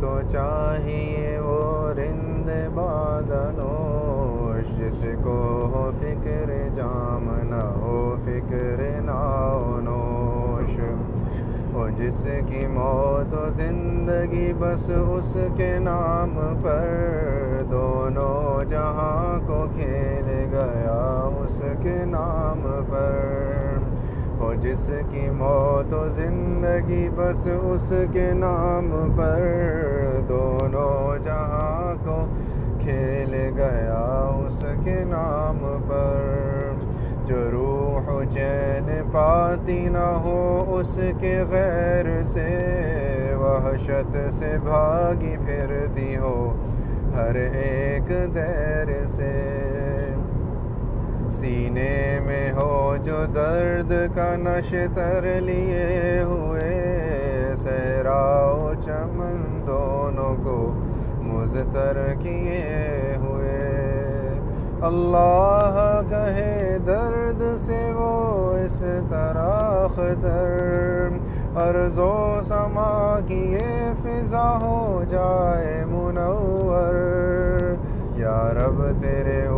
تو چاہیے وہ رند بادنوش، جس کو ہو فکر جام نہ ہو فکر ناؤ نوش ہو جس کی موت و زندگی بس اس کے نام پر دونوں جہاں کو کھیل گیا اس کے نام پر۔ جس کی موت و زندگی بس اس کے نام پر دونوں جہاں کو کھیل گیا اس کے نام پر۔ جو روح چین پاتی نہ ہو اس کے غیر سے، وحشت سے بھاگی پھرتی ہو ہر ایک دیر سے۔ سینے میں ہو جو درد کا نشتر لیے ہوئے۔ سہرا چمن دونوں کو مزتر کیے ہوئے۔ اللہ کہے درد سے وہ اس طرح خطر ارض و سما کی فضا ہو جائے منور۔ یا رب تیرے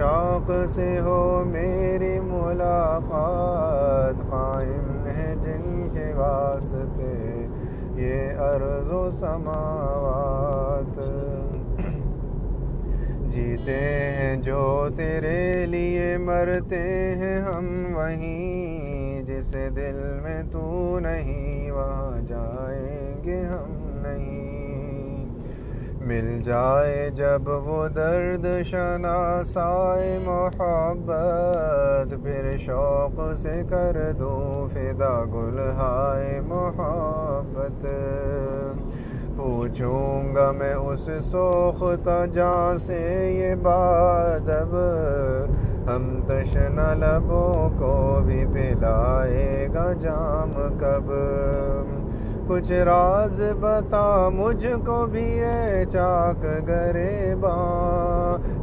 شوق سے ہو میری ملاقات قائم ہے جن کے واسطے، یہ ارض و سماوات۔ جیتے ہیں جو تیرے لیے مرتے ہیں، ہم وہیں جس دل میں تو نہیں، وہاں جائیں گے ہم۔ مل جائے جب وہ درد شناسائے محبت، پھر شوق سے کر دوں فدا گلہائے محبت۔ پوچھوں گا میں اس سوختا جہاں سے یہ بات، اب ہم تشن لبوں کو بھی پلائے گا جام کب۔ کچھ راز بتا، مجھ کو بھی اے چاک گرے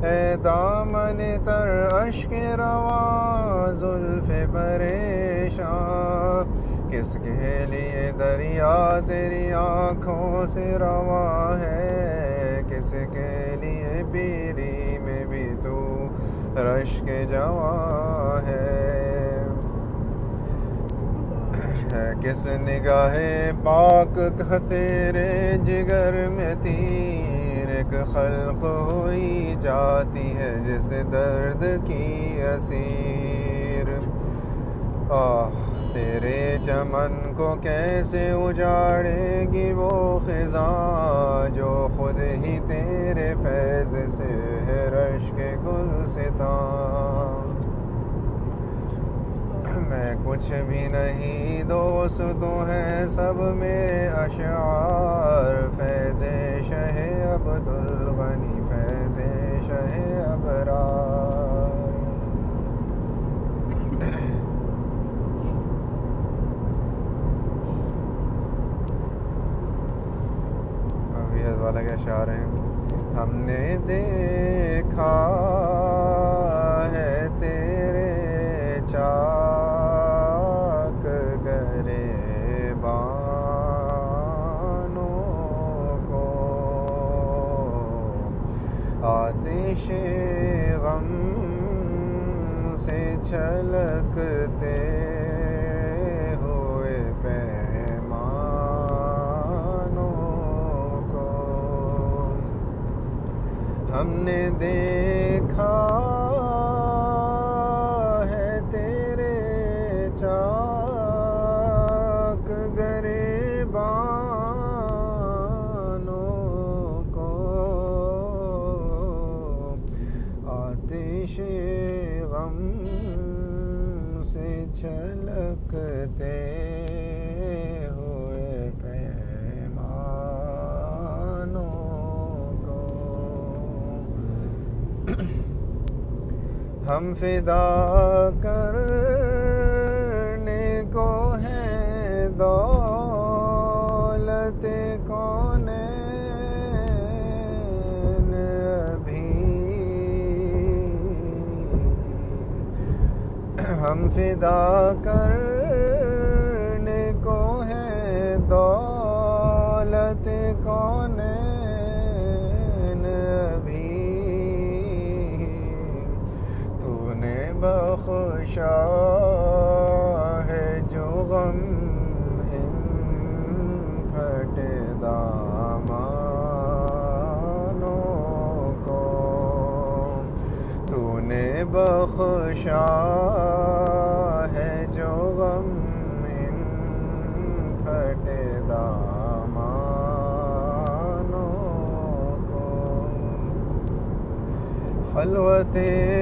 اے دامن تر اشک رواں، زلف پریشان کس کے لیے دریا تیری آنکھوں سے رواں ہے؟ کس کے لیے پیری میں بھی تو رش کے جواں ہے؟ کس نگاہ پاک کا تیرے جگر میں تیر، ایک خلق ہوئی جاتی ہے جس درد کی اسیر۔ آہ، تیرے چمن کو کیسے اجاڑے گی وہ خزاں جو خود ہی تیرے فیض سے ہے رش کے گل میں کچھ بھی نہیں، دوست تو ہیں سب میرے اشعار۔ فیض شہ عبد الغنی فیض شہ ابرار۔ والا کے اشعار ہیں۔ ہم نے دیکھا دے ہم فدا کرنے کو ہیں دولت کون ابھی ہم فدا کر خلوت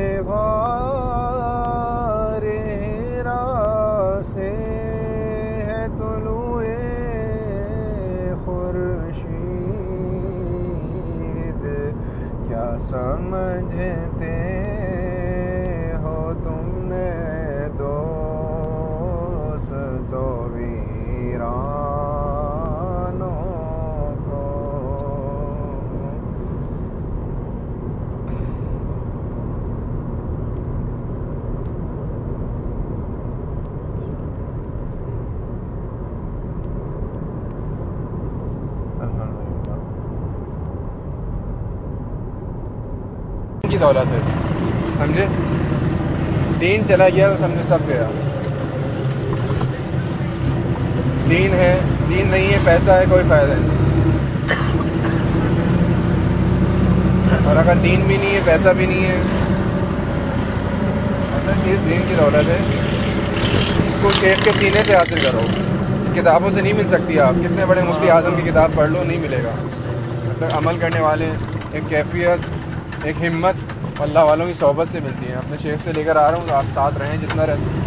کی دولت ہے۔ سمجھے؟ دین چلا گیا تو سمجھو سب گیا۔ دین ہے، دین نہیں ہے، پیسہ ہے، کوئی فائدہ نہیں۔ اور اگر دین بھی نہیں ہے، پیسہ بھی نہیں ہے، اصل چیز دین کی دولت ہے۔ اس کو شیخ کے سینے سے حاصل کرو۔ کتابوں سے نہیں مل سکتی آپ۔ کتنے بڑے مفتی اعظم کی کتاب پڑھ لو، نہیں ملے گا۔ مطلب عمل کرنے والے ایک کیفیت ایک ہمت اللہ والوں کی صحبت سے ملتی ہے اپنے شیخ سے لے کر آ رہا ہوں تو آپ ساتھ رہیں جتنا رہتے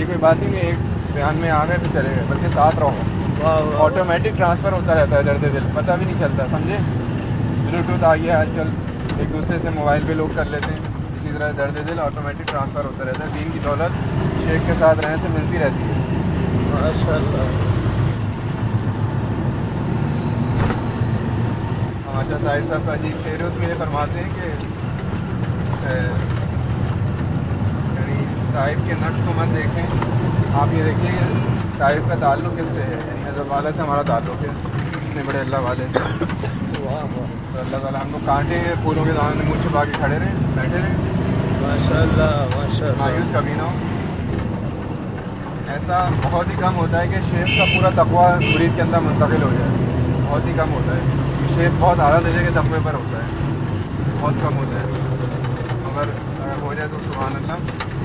یہ کوئی بات نہیں کہ ایک بیان میں آ گئے پھر چلے گئے بلکہ ساتھ رہو۔ آٹومیٹک ٹرانسفر ہوتا رہتا ہے درد دل پتہ بھی نہیں چلتا سمجھے؟ بلوٹوتھ آ گیا آج کل ایک دوسرے سے موبائل پہ لوگ کر لیتے ہیں۔ اسی طرح درد دل آٹومیٹک ٹرانسفر ہوتا رہتا ہے۔ دین کی دولت شیخ کے ساتھ رہنے سے ملتی رہتی ہے۔ ماشاء اللہ ہمارا طاہر صاحب کا عجیب شعر اس میں یہ فرماتے ہیں کہ یعنی طائف کے نقص کو مت دیکھیں۔ آپ یہ دیکھیں کہ طائف کا تعلق کس سے ہے؟ یعنی حضرت والا سے ہمارا تعلق ہے۔ اتنے بڑے اللہ والے سے۔ تو اللہ تعالیٰ ہم کو کانٹے ہیں پھولوں کے دانے منہ چھپا کے کھڑے رہیں بیٹھے رہیں۔ ماشاء اللہ ماشاء اللہ مایوس کبھی نہ ہو۔ ایسا بہت ہی کم ہوتا ہے کہ شیخ کا پورا تقوی مرید کے اندر منتقل ہو جائے۔ بہت ہی کم ہوتا ہے۔ شیخ بہت اعلیٰ درجے کے تقوی پر ہوتا ہے، بہت کم ہوتا ہے۔ مگر اگر ہو جائے تو سبحان اللہ،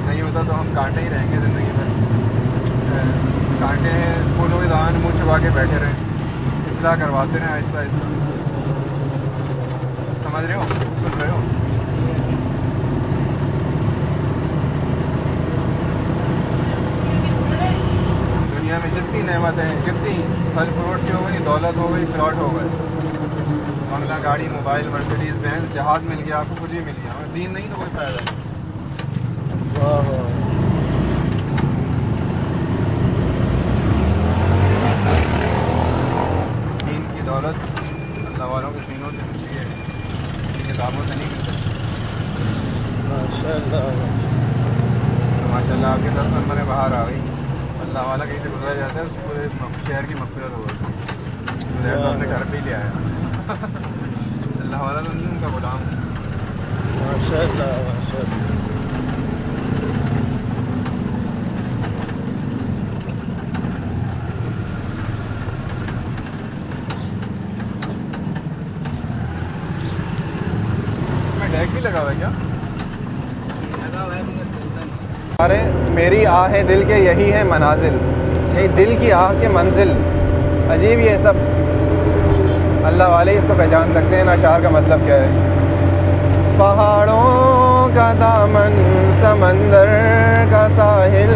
نہیں ہوتا تو ہم کانٹے ہی رہیں گے زندگی میں کانٹے ہیں پھولوں کے دان منہ چھپا کے بیٹھے رہیں۔ اصلاح کرواتے رہیں، آہستہ آہستہ۔ سمجھ رہے ہو؟ سن رہے ہو؟ دنیا میں جتنی نعمتیں ہیں جتنی پھل فروٹس کی ہو گئی، دولت ہو گئی، پلاٹ ہو گئے۔ بنگلہ گاڑی، موبائل مرسڈیز بینس جہاز مل گیا آپ کو کچھ بھی مل گیا۔ مگر دین نہیں تو کوئی فائدہ نہیں۔ واہ واہ دین کی دولت اللہ والوں کے سینوں سے ملتی ہے۔ کتابوں سے نہیں مل سکتی ماشاء اللہ ماشاء اللہ آپ کے دس نمبر میں باہر آ گئی۔ اللہ والا کہیں سے گزر جاتا ہے، اس پورے شہر کی مغفرت ہو گئی مجھے تو اپنے گھر پہ ہی لے آیا۔ اللہ والا تو نہیں ان کا غلام. ہوں ماشاء اللہ ماشاء اللہ لگا ہوا ہے کیا؟ ارے میری آہ دل کے یہی ہے منازل۔ یہی دل کی آہ کے منزل۔ عجیب یہ سب۔ اللہ والے اس کو پہچان سکتے ہیں نا اشعار کا مطلب کیا ہے؟ پہاڑوں کا دامن، سمندر کا ساحل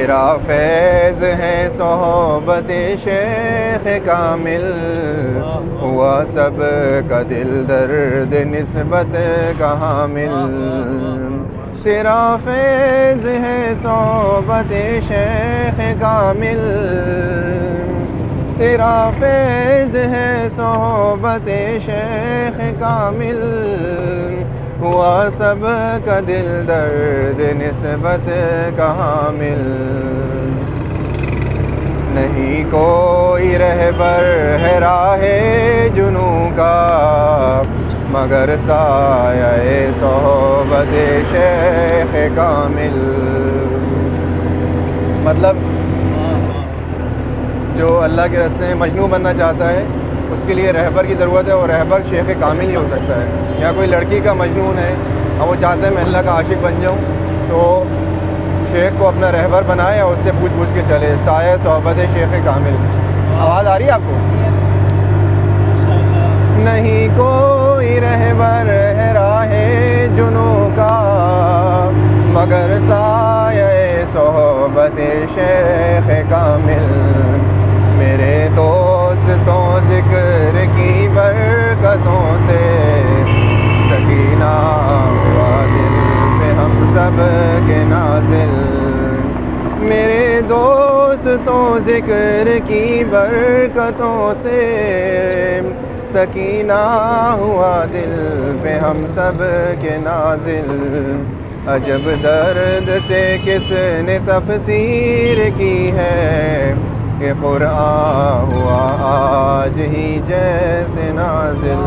تیرا فیض ہے صحبت شیخ کامل، ہوا سب کا دل درد نسبت کا حامل۔ تیرا فیض ہے صحبت شیخ کامل، تیرا فیض ہے صحبت شیخ کامل۔ ہوا سب کا دل درد نسبت کا حامل نہیں کوئی رہبر ہے راہ جنو کا، مگر سایہ صحبت شیخ کامل۔ مطلب جو اللہ کے رستے میں مجنو بننا چاہتا ہے کے لیے رہبر کی ضرورت ہے اور رہبر شیخ کامل ہی ہو سکتا ہے۔ یا کوئی لڑکی کا مجنون ہے اور وہ چاہتا ہے میں اللہ کا عاشق بن جاؤں، تو شیخ کو اپنا رہبر بنائے اور اس سے پوچھ پوچھ کے چلے۔ سایہ صحبت شیخ کامل۔ آواز آ رہی ہے آپ کو؟ نہیں کوئی رہبر ہے راہ جنو کا، مگر سایہ صحبت شیخ کامل۔ برکتوں سے سکینہ ہوا دل پہ ہم سب کے نازل میرے دوستوں ذکر کی برکتوں سے سکینہ ہوا دل پہ ہم سب کے نازل، عجب درد سے کس نے تفسیر کی ہے؟ کہ قرآن ہوا آج ہی جیسے نازل۔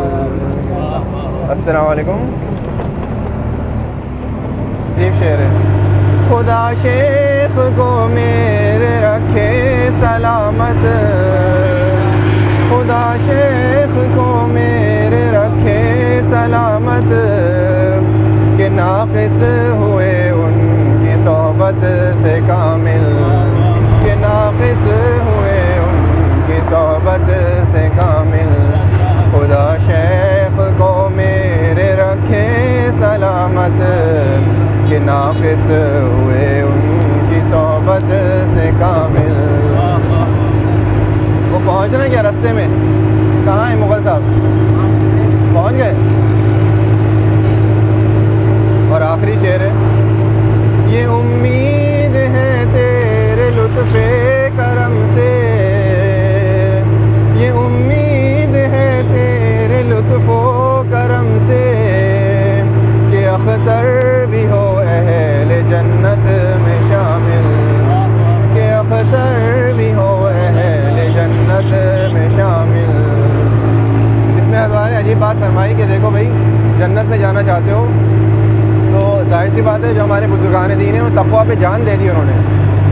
السلام علیکم۔ جی شعر ہے۔ خدا شیخ کو میرے رکھے سلامت۔ خدا شیخ کو میرے رکھے سلامت۔ کہ ناقص ہوئے ان کی صحبت سے کامل۔ ناقص ہوئے ان کی صحبت سے کامل۔ وہ پہنچ رہے کیا رستے میں؟ فرمائی کہ دیکھو بھائی، جنت میں جانا چاہتے ہو، تو ظاہر سی بات ہے، جو ہمارے بزرگان دین ہیں وہ تقوا پہ جان دے دی انہوں نے۔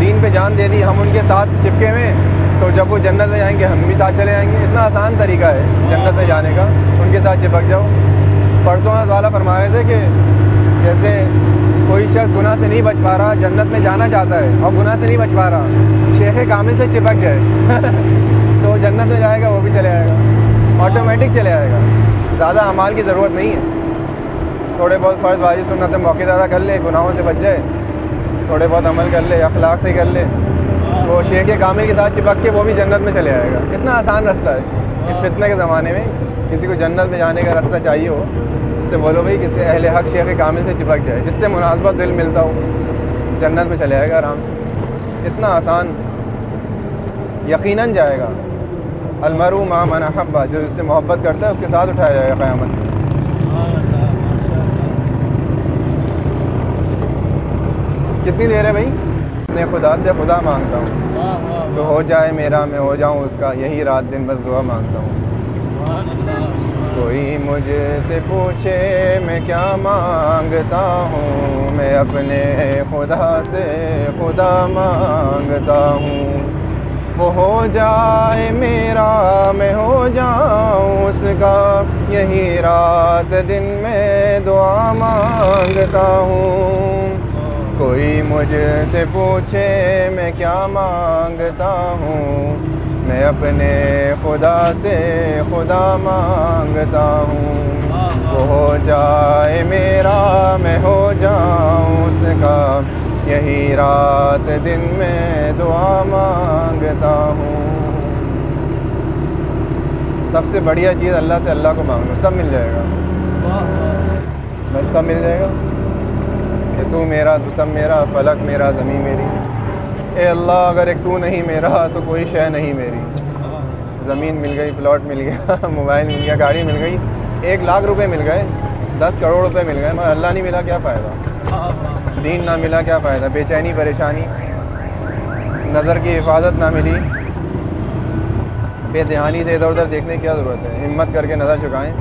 دین پہ جان دے دی، ہم ان کے ساتھ چپکے ہوئے تو جب وہ جنت میں جائیں گے، ہم بھی ساتھ چلے جائیں گے۔ اتنا آسان طریقہ ہے جنت میں جانے کا۔ ان کے ساتھ چپک جاؤ۔ پرسوں والا فرما رہے تھے کہ جیسے کوئی شخص گناہ سے نہیں بچ پا رہا، جنت میں جانا چاہتا ہے اور گناہ سے نہیں بچ پا رہا، شیخ کامل سے چپک جائے۔ تو جنت میں جائے گا، وہ بھی چلے آئے گا۔ آٹومیٹک چلے آئے گا۔ زیادہ امال کی ضرورت نہیں ہے۔ تھوڑے بہت فرض بازی سننا موقع زیادہ کر لے، گناہوں سے بچ جائے۔ تھوڑے بہت عمل کر لے، اخلاق سے کر لے۔ وہ شیخ کامل کے ساتھ چپک کے وہ بھی جنت میں چلے آئے گا۔ اتنا آسان رستہ ہے۔ اس فتنے کے زمانے میں کسی کو جنت میں جانے کا راستہ چاہیے ہو، اس سے بولو بھائی کسی اہل حق شیخ کامل سے چپک جائے، جس سے مناسبت دل ملتا ہو، جنت میں چلے آئے گا آرام سے۔ اتنا آسان، یقیناً جائے گا۔ المرو ماں من حبا جو اس سے محبت کرتا ہے اس کے ساتھ اٹھایا جائے گا قیامت کتنی دیر ہے بھائی؟ میں خدا سے خدا مانگتا ہوں۔ تو ہو جائے میرا، میں ہو جاؤں اس کا۔ یہی رات دن بس دعا مانگتا ہوں۔ کوئی مجھ سے پوچھے، میں کیا مانگتا ہوں؟ میں اپنے خدا سے خدا مانگتا ہوں۔ وہ ہو جائے میرا، میں ہو جاؤں اس کا۔ یہی رات دن میں دعا مانگتا ہوں۔ کوئی مجھ سے پوچھے میں کیا مانگتا ہوں؟ میں اپنے خدا سے خدا مانگتا ہوں۔ وہ ہو جائے میرا، میں ہو جاؤں اس کا۔ یہی رات دن میں دعا مانگتا ہوں۔ سب سے بڑھیا چیز اللہ سے اللہ کو مانگ سب مل جائے گا۔ بس سب مل جائے گا؟ کہ تو میرا، تو سب میرا، فلک میرا، زمین میری۔ اے اللہ، اگر ایک تو نہیں میرا، تو کوئی شے نہیں میری۔ زمین مل گئی، پلاٹ مل گیا، موبائل مل گیا، گاڑی مل گئی، ایک لاکھ روپے مل گئے، دس کروڑ روپے مل گئے، مگر اللہ نہیں ملا، کیا فائدہ؟ دین نہ ملا، کیا فائدہ؟ بے چینی، پریشانی، نظر کی حفاظت نہ ملی۔ بے دہانی سے ادھر ادھر دیکھنے کی کیا ضرورت ہے؟ ہمت کر کے نظر چکائیں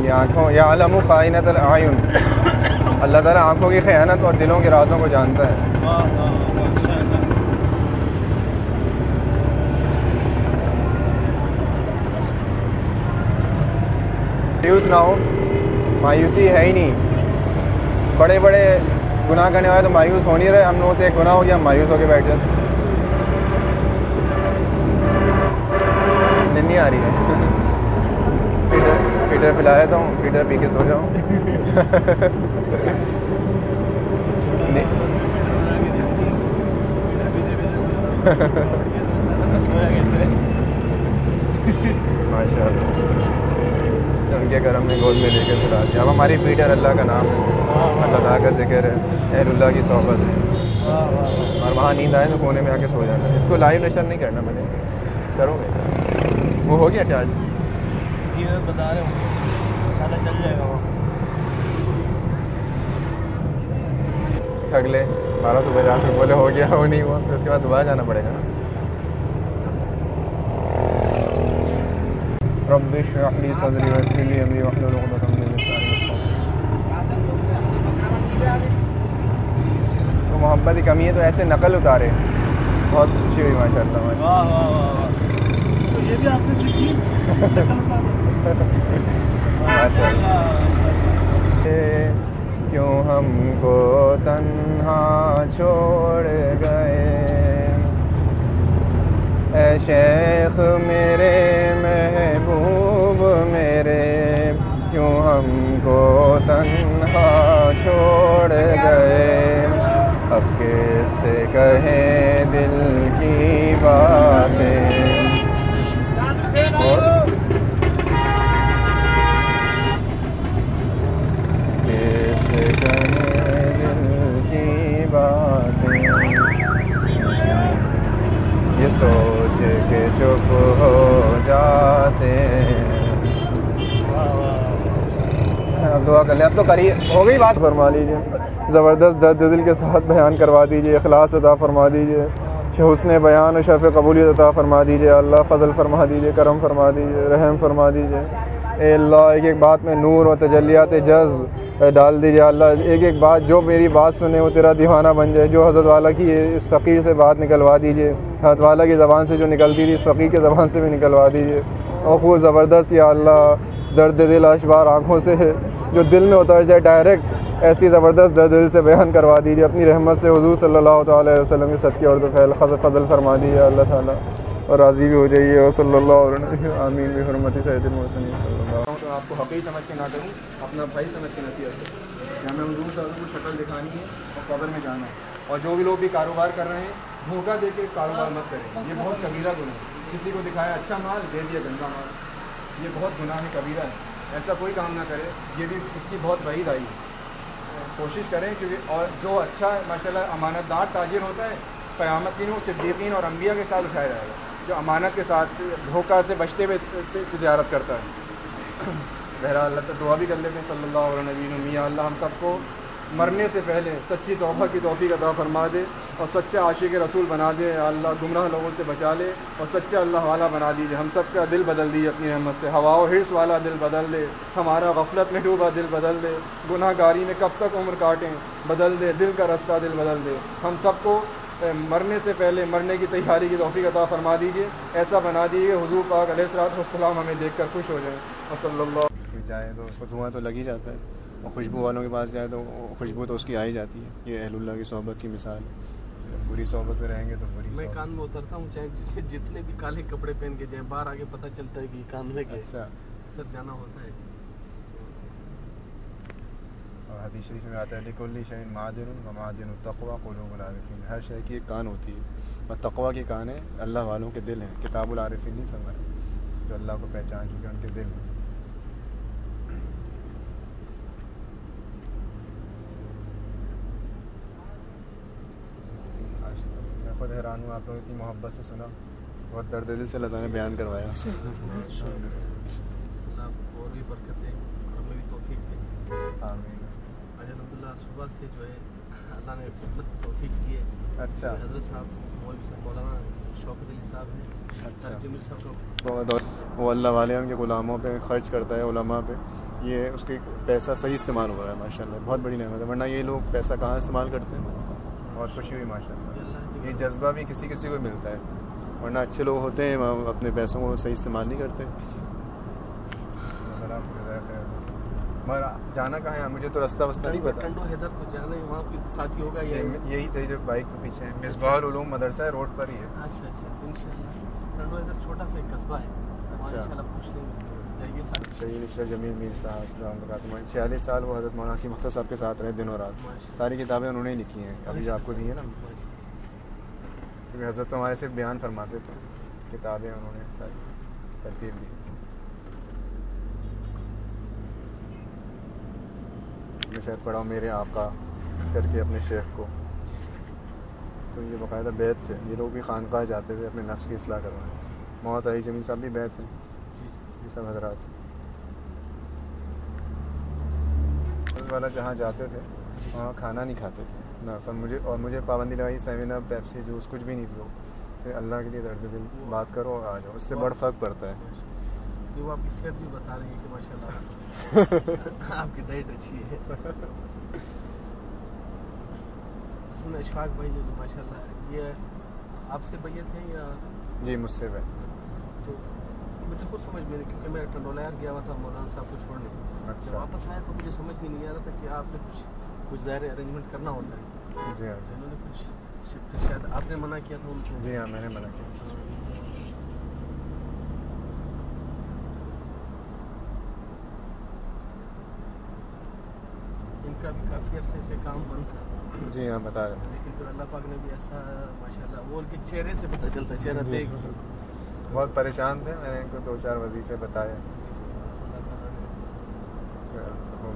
یہ آنکھوں، یا عالم و قائنت العین اللہ تعالیٰ آنکھوں کی خیانت اور دلوں کے رازوں کو جانتا ہے۔ مایوس نہ ہو۔ مایوسی ہے ہی نہیں۔ بڑے بڑے گناہ کرنے والے تو مایوس ہو نہیں رہے ہم لوگوں سے ایک گناہ ہو گیا ہم مایوس ہو کے بیٹھ جاتے نیند نہیں آ رہی ہے۔ پیٹر پیٹر پلا لیتا ہوں پیٹر پی کے سو جاؤں۔ ماشاء اللہ ان کے کرم میں گود میں لے کے سلا دیا۔ اب ہماری پیٹر اللہ کا نام ہے۔ اللہ تعالیٰ کا ذکر ہے۔ اہل اللہ کی صحبت ہے۔ اور وہاں نیند آئے تو کونے میں آ کے سو جانا اس کو لائیو نشر نہیں کرنا میں نے۔ کرو گے وہ ہو گیا چارج بتا رہے ہوں۔ چل جائے گا وہ تھک لے۔ بارہ سو بجا کے بولے ہو گیا وہ نہیں ہوا۔ پھر اس کے بعد دوبارہ جانا پڑے گا۔ نا رب اشرح لي صدري ويسر لي امري واحلل عقدة من لساني يفقهوا تو محبت کی کمی ہے تو ایسے نقل اتارے۔ بہت خوشی ہوئی ماشاء اللہ ماشاء واہ واہ واہ واہ۔ تو یہ بھی آپ نے سیکھی ماشاء اللہ کیوں ہم کو تنہا چھوڑ گئے؟ اے شیخ میرے دعا کر لیں۔ اب تو کریے ہو گئی بات؟ فرما لیجیے زبردست درد دل کے ساتھ بیان کروا دیجیے اخلاص عطا فرما دیجیے حسن بیان و شرف قبولیت عطا فرما دیجیے اللہ فضل فرما دیجیے کرم فرما دیجیے رحم فرما دیجیے اے اللہ، ایک ایک بات میں نور و تجلیات جذب ڈال دیجیے اللہ، ایک ایک بات جو میری بات سنے، وہ تیرا دیوانہ بن جائے۔ جو حضرت والا کی اس فقیر سے بات نکلوا دیجیے حضرت والا کی زبان سے جو نکلتی تھی، اس فقیر کی زبان سے بھی نکلوا دیجیے اور خوب زبردست، یا اللہ، درد دل اشبار آنکھوں سے جو دل میں اتر جائے ڈائریکٹ ایسی زبردست درد دل سے بیان کروا دیجیے اپنی رحمت سے حضور صلی اللہ تعالی علیہ وسلم کے صدقے اور فیل فضل فرما دیجیے اللہ تعالیٰ، اور راضی بھی ہو جائیے، اور صلی اللہ علیہ آمین بھی حرمتی سید المحسن صلی اللہ تو آپ کو حقیقی سمجھ کے نہ کروں، اپنا بھائی سمجھ کے نصیحت کروں۔ کہ حضور صلی اللہ علیہ وسلم کو شکل دکھانی ہے اور قبر میں جانا ہے۔ اور جو بھی لوگ بھی کاروبار کر رہے ہیں، دھوکہ دے کے کاروبار مت کریں۔ یہ بہت کبیرہ گناہ ہے۔ کسی کو دکھایا اچھا مال دے دیا، گندا مال۔ یہ بہت گناہ ہے، کبیرہ ہے۔ ایسا کوئی کام نہ کرے، یہ بھی اس کی بہت وعید آئی ہے۔ کوشش کریں کیونکہ اور جو اچھا ماشاء اللہ امانت دار تاجر ہوتا ہے قیامت دن وہ صدیقین اور انبیاء کے ساتھ اٹھایا جائے گا۔ جو امانت کے ساتھ دھوکہ سے بچتے ہوئے تجارت کرتا ہے۔ بہرحال اللہ دعا بھی کر لیتے ہیں، صلی اللہ علیہ نبی میاں اللہ ہم سب کو مرنے سے پہلے سچی توبہ کی توفیق عطا فرما دے اور سچا عاشق رسول بنا دے۔ اللہ، گمراہ لوگوں سے بچا لے اور سچا اللہ والا بنا دیجیے ہم سب کا دل بدل دیجیے اپنی رحمت سے۔ ہوا و حرص والا دل بدل دے۔ ہمارا غفلت میں ڈوبا دل بدل دے۔ گناہ گاری میں کب تک عمر کاٹیں؟ بدل دے۔ دل کا رستہ دل بدل دے۔ ہم سب کو مرنے سے پہلے مرنے کی تیاری کی توفیق عطا فرما دیجیے ایسا بنا دیجیے حضور پاک علیہ السلاط والسلام ہمیں دیکھ کر خوش ہو جائیں۔ اور صلی اللہ۔ جائے تو اس کو دھواں تو لگ ہی جاتا ہے۔ خوشبو والوں کے پاس جائے تو خوشبو تو اس کی آ ہی جاتی ہے۔ یہ اہل اللہ کی صحبت کی مثال ہے۔ بری صحبت میں رہیں گے تو بری میں کان میں اترتا ہوں چاہے جتنے بھی کالے کپڑے پہن کے جائیں باہر آگے پتہ چلتا ہے کہ کان میں اچھا۔ سر جانا ہوتا ہے۔ اور حدیث شریف میں آتا ہے لکل شعین معدن معدن التقوا قلوب العارفین ہر شے کی ایک کان ہوتی ہے۔ اور تقوا کی کان ہے اللہ والوں کے دل ہیں۔ کتاب العارفین نہیں فرمایا جو اللہ کو پہچان چکے ان کے دل ہیں میں خود حیران ہوں آپ لوگ اتنی محبت سے سنا۔ بہت درد دل سے اللہ تعالیٰ نے بیان کروایا۔ اللہ اور بھی برکت دے اور ہمیں بھی توفیق دے آمین۔ آج الحمد للہ صبح سے جو ہے اللہ نے خدمت توفیق کی ہے۔ اچھا۔ حضرت صاحب مولوی صاحب مولانا شوکت علی صاحب ہیں۔ اچھا۔ وہ اللہ والے ان کے غلاموں پہ خرچ کرتا ہے علماء پہ۔ یہ اس کے پیسہ صحیح استعمال ہو رہا ہے ماشاء اللہ بہت بڑی نعمت ہے ورنہ یہ لوگ پیسہ کہاں استعمال کرتے ہیں؟ بہت خوشی ہوئی ماشاء اللہ یہ جذبہ بھی کسی کسی کو ملتا ہے ورنہ اچھے لوگ ہوتے ہیں اپنے پیسوں کو صحیح استعمال نہیں کرتے۔ مگر جانا کہاں ہے؟ مجھے تو راستہ وسطہ نہیں پتا۔ ٹنڈو حیدر تو جانا ہے وہاں کوئی ساتھی ہوگا یہی تھے جو بائک کے پیچھے ہیں۔ مصباح العلوم مدرسہ ہے روڈ پر ہی ہے۔ اچھا اچھا ان شاء اللہ ٹنڈو حیدر چھوٹا سا ایک قصبہ ہے۔ اچھا۔ پوچھ لیں گے۔ جائیے ساتھ۔ شہید جمیل میر صاحب چھیالیس سال وہ حضرت مولانا کی مختلف صاحب کے ساتھ رہے دن اور رات۔ ساری کتابیں انہوں نے ہی لکھی ہیں۔ ابھی جو آپ کو دی ہیں نا۔ کیونکہ حضرت ہمارے صرف بیان فرماتے تھے۔ کتابیں انہوں نے ساری ترتیب دی۔ میں شاید پڑھا ہوں میرے آقا کر کے اپنے شیخ کو۔ تو یہ باقاعدہ بیت تھے۔ یہ لوگ بھی خانقاہ جاتے تھے، اپنے نفس کی اصلاح کروائیں موت علی جمیل صاحب بھی بیت ہیں۔ یہ سب حضرات۔ والا جہاں جاتے تھے، وہاں کھانا نہیں کھاتے تھے۔ نہ پر مجھے اور مجھے پابندی لگائی سیمینا پیپسی جوس کچھ بھی نہیں پیو۔ اللہ کے لیے درد دل بات کرو اور آ جاؤ۔ اس سے بڑا فرق پڑتا ہے۔ یہ وہ آپ کی صحت بھی بتا رہی ہے کہ ماشاء اللہ آپ کی ڈائٹ اچھی ہے۔ اصل میں اشفاق بھائی جو ماشاء اللہ یہ آپ سے بیت ہیں یا؟ جی مجھ سے بہت تو مجھے خود سمجھ میں نہیں کیونکہ میں ٹنڈولا گیا ہوا تھا مولانا صاحب کو چھوڑنے۔ جب اچھا واپس آیا تو مجھے سمجھ میں نہیں آ رہا تھا کہ آپ نے کچھ کچھ ظاہر ارینجمنٹ کرنا ہوتا ہے۔ جی ہاں تو انہوں نے کچھ شفٹ شاید آپ نے منع کیا تھا ان کو جی ہاں میں نے منع کیا۔ ان کا بھی کافی عرصے سے کام بند تھا۔ جی ہاں بتا رہے لیکن پھر اللہ پاک نے بھی ایسا ماشاء اللہ وہ ان کے چہرے سے پتہ چلتا ہے۔ چہرہ دیکھ۔ کے بہت پریشان تھے میں نے ان کو دو چار وظیفے بتائے۔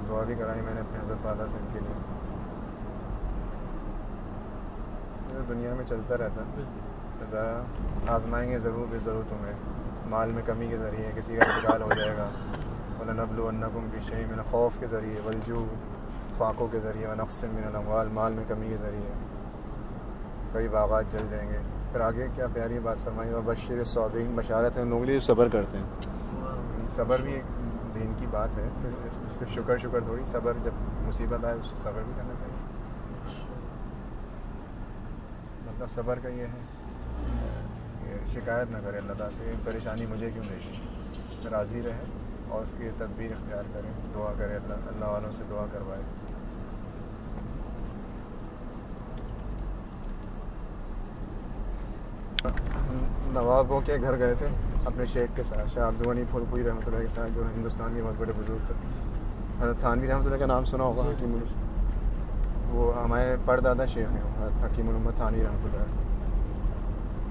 دعا بھی کرائی میں نے اپنے حضرت والا سے ان کے لیے۔ دنیا میں چلتا رہتا۔ آزمائیں گے ضرور بھی ضرور تمہیں۔ مال میں کمی کے ذریعے کسی کا انتقال ہو جائے گا۔ ولنبل ونکم بشیء من خوف کے ذریعے ولجو فاقوں کے ذریعے ونقص من الاموال مال میں کمی کے ذریعے۔ کئی باغات جل جائیں گے۔ پھر آگے کیا پیاری بات فرمائی۔ اور بشیر صابرین بشارت ہے کے لیے صبر کرتے ہیں۔ صبر بھی ایک دین کی بات ہے۔ پھر اس صرف شکر شکر تھوڑی، صبر، جب مصیبت آئے اس سے صبر بھی کرنا چاہیے۔ مطلب صبر کا یہ ہے کہ شکایت نہ کرے اللہ تعالیٰ سے پریشانی مجھے کیوں بھیجی راضی رہے اور اس کی تدبیر اختیار کرے، دعا کرے، اللہ اللہ والوں سے دعا کروائے۔ نوابوں کے گھر گئے تھے، اپنے شیخ کے ساتھ، شاہ عبدالغنی پھول پوری رحمۃ اللہ کے ساتھ، جو ہندوستان کے بہت بڑے بزرگ تھے۔ حضرت تھانوی رحمۃ اللہ کا نام سنا ہوگا جی، حکیم جی۔ وہ ہمارے پردادا شیخ ہیں حضرت حکیم محمد تھانوی رحمۃ اللہ۔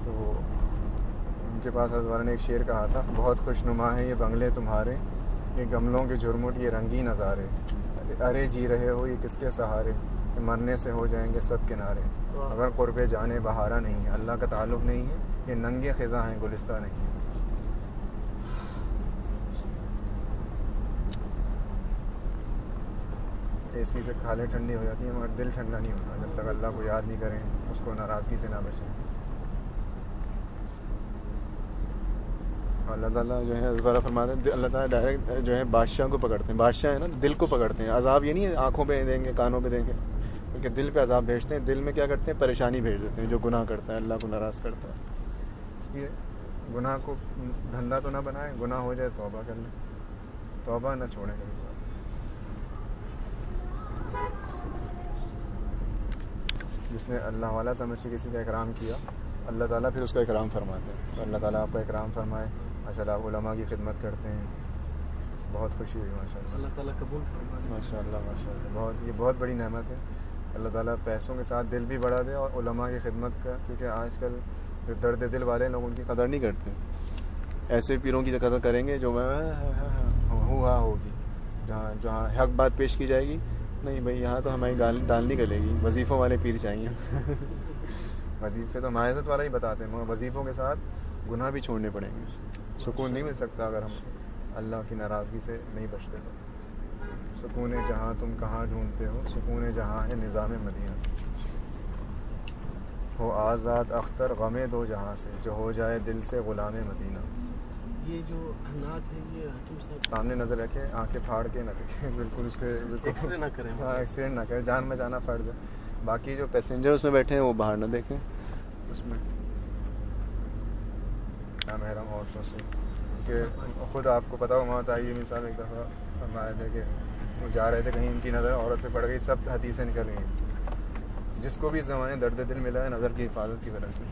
تو ان کے پاس حضرت نے ایک شعر کہا تھا بہت خوش نما ہے یہ بنگلے تمہارے یہ گملوں کے جھرمٹ یہ رنگی نظارے۔ ارے جی رہے ہو یہ کس کے سہارے؟ مرنے سے ہو جائیں گے سب کنارے۔ اگر قرب جانے بہارا نہیں ہے اللہ کا تعلق نہیں ہے یہ ننگے خزاں ہیں گلستہ نہیں ہے اے سی سے کھالیں ٹھنڈی ہو جاتی ہیں مگر دل ٹھنڈا نہیں ہوتا۔ جب تک اللہ کو یاد نہیں کریں اس کو ناراضگی سے نہ بچیں۔ اللہ تعالیٰ جو ہے ذرا فرماتے ہیں اللہ تعالیٰ ڈائریکٹ جو ہے بادشاہ کو پکڑتے ہیں۔ بادشاہ ہے نا دل کو پکڑتے ہیں۔ عذاب یہ نہیں ہے آنکھوں پہ دیں گے کانوں پہ دیں گے بلکہ دل پہ عذاب بھیجتے ہیں۔ دل میں کیا کرتے ہیں؟ پریشانی بھیج دیتے ہیں جو گناہ کرتا ہے اللہ کو ناراض کرتا ہے۔ اس لیے گناہ کو دھندا تو نہ بنائیں گناہ ہو جائے توبہ کر لیں۔ توبہ نہ چھوڑیں کبھی۔ جس نے اللہ والا سمجھ کے کسی کا اکرام کیا اللہ تعالیٰ پھر اس کا اکرام فرماتے ہیں تو اللہ تعالیٰ آپ کا اکرام فرمائے ماشاء اللہ آپ علماء کی خدمت کرتے ہیں بہت خوشی ہوئی ماشاء اللہ اللہ تعالیٰ قبول فرمائے ماشاء اللہ ماشاء اللہ بہت یہ بہت بڑی نعمت ہے اللہ تعالیٰ پیسوں کے ساتھ دل بھی بڑھا دے اور علماء کی خدمت کا کیونکہ آج کل جو درد دل والے لوگ ان کی قدر نہیں کرتے ایسے پیروں کی قدر کریں گے جو میں ہوں ہاں ہوگی جہاں جہاں حق بات پیش کی جائے گی نہیں بھائی یہاں تو ہماری دال نہیں گلے گی۔ وظیفوں والے پیر چاہیے وظیفے تو معذت والا ہی بتاتے ہیں مگر وظیفوں کے ساتھ گناہ بھی چھوڑنے پڑیں گے۔ سکون نہیں مل سکتا اگر ہم اللہ کی ناراضگی سے نہیں بچتے۔ تو سکون جہاں تم کہاں ڈھونڈتے ہو سکون جہاں ہے نظام مدینہ۔ ہو آزاد اختر غم دو جہاں سے جو ہو جائے دل سے غلام مدینہ۔ یہ جو نعت ہے یہ حکیم صاحب سامنے نظر رکھے آنکھیں پھاڑ کے نہ دیکھیں بالکل اس کے ایکس رے نہ کریں۔ ہاں ایکسیڈنٹ نہ کریں۔ جان میں جانا فرض ہے۔ باقی جو پیسنجر اس میں بیٹھے ہیں وہ باہر نہ دیکھیں۔ اس میں محرم عورتوں سے؟ کیونکہ خود آپ کو پتا ہو موت آئی مثال ایک دفعہ۔ فرمایا تھے کہ وہ جا رہے تھے کہیں ان کی نظر عورت پہ پڑ گئی سب حدیثیں نکل گئیں جس کو بھی اس زمانے درد دل ملا ہے نظر کی حفاظت کی وجہ سے۔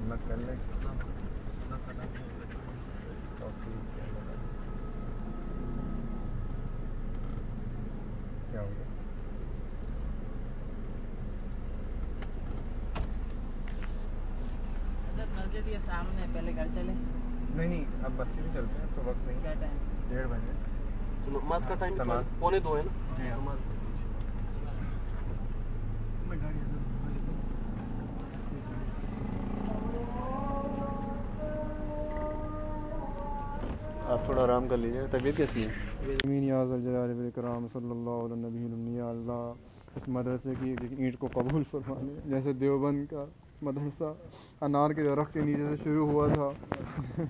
ہمت کر لیں اللہ تعالیٰ نے توفیق اللہ تعالیٰ کیا ہو گیا حضرت مسجد یہ سامنے پہلے گھر چلے۔ نہیں نہیں اب بس سے بھی چلتے ہیں تو وقت کیا نہیں ٹائم؟ ڈیڑھ بجے۔ نماز کا ٹائم۔ پونے دو ہے نا؟ جی۔ نماز۔ میں گاڑی آپ تھوڑا آرام کر لیجیے طبیعت کیسی ہے؟ کرام صلی اللہ علیہ نبی اللہ اس مدرسے کی اینٹ کو قبول فرما لے جیسے دیوبند کا مدرسہ، انار کے درخت کے نیچے سے شروع ہوا تھا۔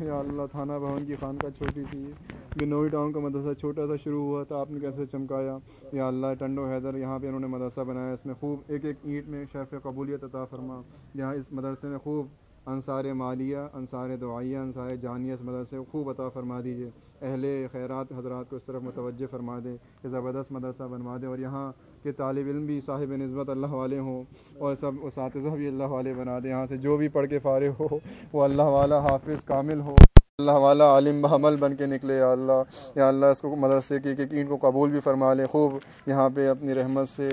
یا اللہ، تھانہ بھون کی خانقاہ چھوٹی تھی بنوئی ٹاؤن کا مدرسہ چھوٹا سا شروع ہوا تھا، آپ نے کیسے چمکایا؟ یا اللہ، ٹنڈو حیدر یہاں پہ انہوں نے مدرسہ بنایا، اس میں خوب ایک ایک اینٹ میں شرف قبولیت عطا فرما یہاں اس مدرسے میں خوب انصار مالیہ، انصار دعائیہ، انصار جانیہ اس مدرسے کو خوب عطا فرما دیجیے اہل خیرات، حضرات کو اس طرف متوجہ فرما دے کہ زبردست مدرسہ بنوا دے اور یہاں کے طالب علم بھی صاحب نسبت اللہ والے ہوں اور سب اساتذہ بھی اللہ والے بنا دے۔ یہاں سے جو بھی پڑھ کے فارغ ہو، وہ اللہ والا حافظ کامل ہو۔ اللہ والا عالم بحمل بن کے نکلے، یا اللہ یا اللہ اس کو مدرسے کی ایک اینٹ کو قبول بھی فرما لے، خوب یہاں پہ اپنی رحمت سے